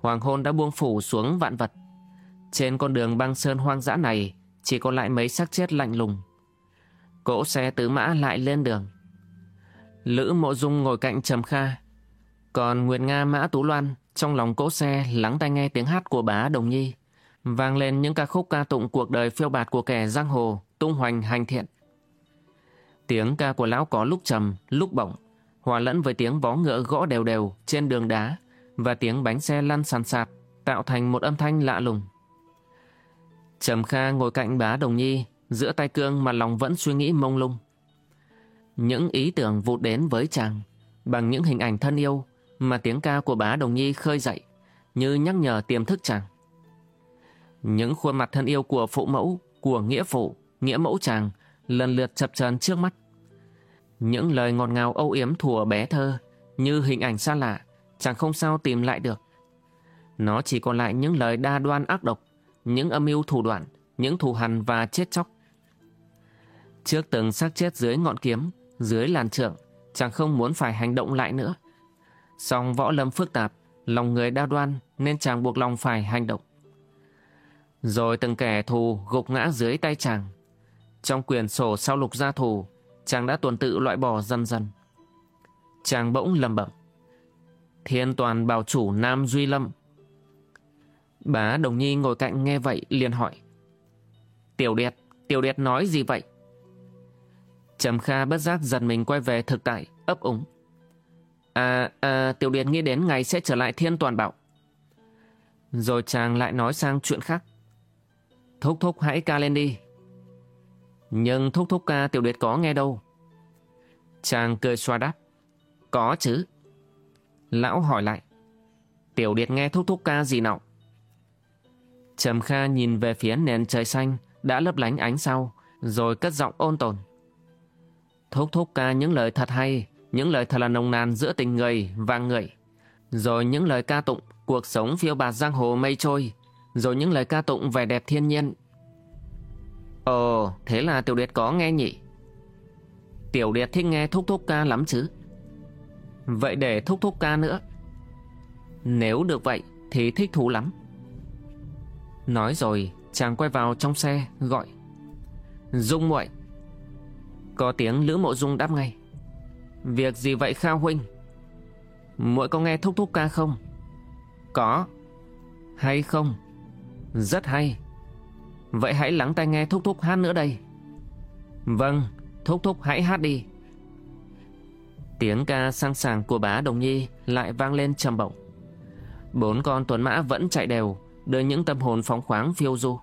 Hoàng hôn đã buông phủ xuống vạn vật. Trên con đường băng sơn hoang dã này chỉ còn lại mấy xác chết lạnh lùng. Cỗ xe tứ mã lại lên đường. Lữ mộ dung ngồi cạnh Trầm Kha. Còn Nguyệt Nga Mã Tú Loan trong lòng cỗ xe lắng tai nghe tiếng hát của bá Đồng Nhi vang lên những ca khúc ca tụng cuộc đời phiêu bạt của kẻ giang hồ, tung hoành hành thiện. Tiếng ca của lão có lúc trầm, lúc bổng, hòa lẫn với tiếng vó ngựa gõ đều đều trên đường đá và tiếng bánh xe lăn sàn sạt, tạo thành một âm thanh lạ lùng. Trầm Kha ngồi cạnh bá Đồng Nhi, giữa tay cương mà lòng vẫn suy nghĩ mông lung. Những ý tưởng vụt đến với chàng, bằng những hình ảnh thân yêu mà tiếng ca của bá Đồng Nhi khơi dậy, như nhắc nhở tiềm thức chàng. Những khuôn mặt thân yêu của phụ mẫu, của nghĩa phụ, nghĩa mẫu chàng lần lượt chập chờn trước mắt. Những lời ngọt ngào âu yếm thùa bé thơ như hình ảnh xa lạ, chàng không sao tìm lại được. Nó chỉ còn lại những lời đa đoan ác độc, những âm mưu thủ đoạn, những thù hằn và chết chóc. Trước từng xác chết dưới ngọn kiếm, dưới làn trượng, chàng không muốn phải hành động lại nữa. Song võ lâm phức tạp, lòng người đa đoan nên chàng buộc lòng phải hành động. Rồi từng kẻ thù gục ngã dưới tay chàng. Trong quyền sổ sau lục gia thù, chàng đã tuần tự loại bỏ dần dần. Chàng bỗng lầm bẩm. Thiên toàn bảo chủ Nam Duy Lâm. Bá Đồng Nhi ngồi cạnh nghe vậy liền hỏi. Tiểu Điệt, Tiểu Điệt nói gì vậy? Trầm Kha bất giác dần mình quay về thực tại, ấp úng. À, à, Tiểu Điệt nghĩ đến ngày sẽ trở lại thiên toàn bảo. Rồi chàng lại nói sang chuyện khác. Thúc thúc hãy ca lên đi. Nhưng thúc thúc ca tiểu điệt có nghe đâu. Chàng cười xoa đáp. Có chứ. Lão hỏi lại. Tiểu điệt nghe thúc thúc ca gì nào? Trầm Kha nhìn về phía nền trời xanh đã lấp lánh ánh sao, rồi cất giọng ôn tồn. Thúc thúc ca những lời thật hay, những lời thật là nồng nàn giữa tình người và người. Rồi những lời ca tụng, cuộc sống phiêu bạt giang hồ mây trôi, rồi những lời ca tụng vẻ đẹp thiên nhiên. Ồ, thế là Tiểu Điệt có nghe nhỉ? Tiểu Điệt thích nghe Thúc Thúc ca lắm chứ. Vậy để Thúc Thúc ca nữa. Nếu được vậy thì thích thú lắm. Nói rồi, chàng quay vào trong xe, gọi. Dung muội có tiếng Lữ Mộ Dung đáp ngay. Việc gì vậy Khao Huynh? muội có nghe Thúc Thúc ca không? Có. Hay không? Rất hay. Vậy hãy lắng tai nghe Thúc Thúc hát nữa đây. Vâng, Thúc Thúc hãy hát đi. Tiếng ca sang sàng của bá Đồng Nhi lại vang lên trầm bổng. Bốn con tuấn mã vẫn chạy đều, đưa những tâm hồn phóng khoáng phiêu du.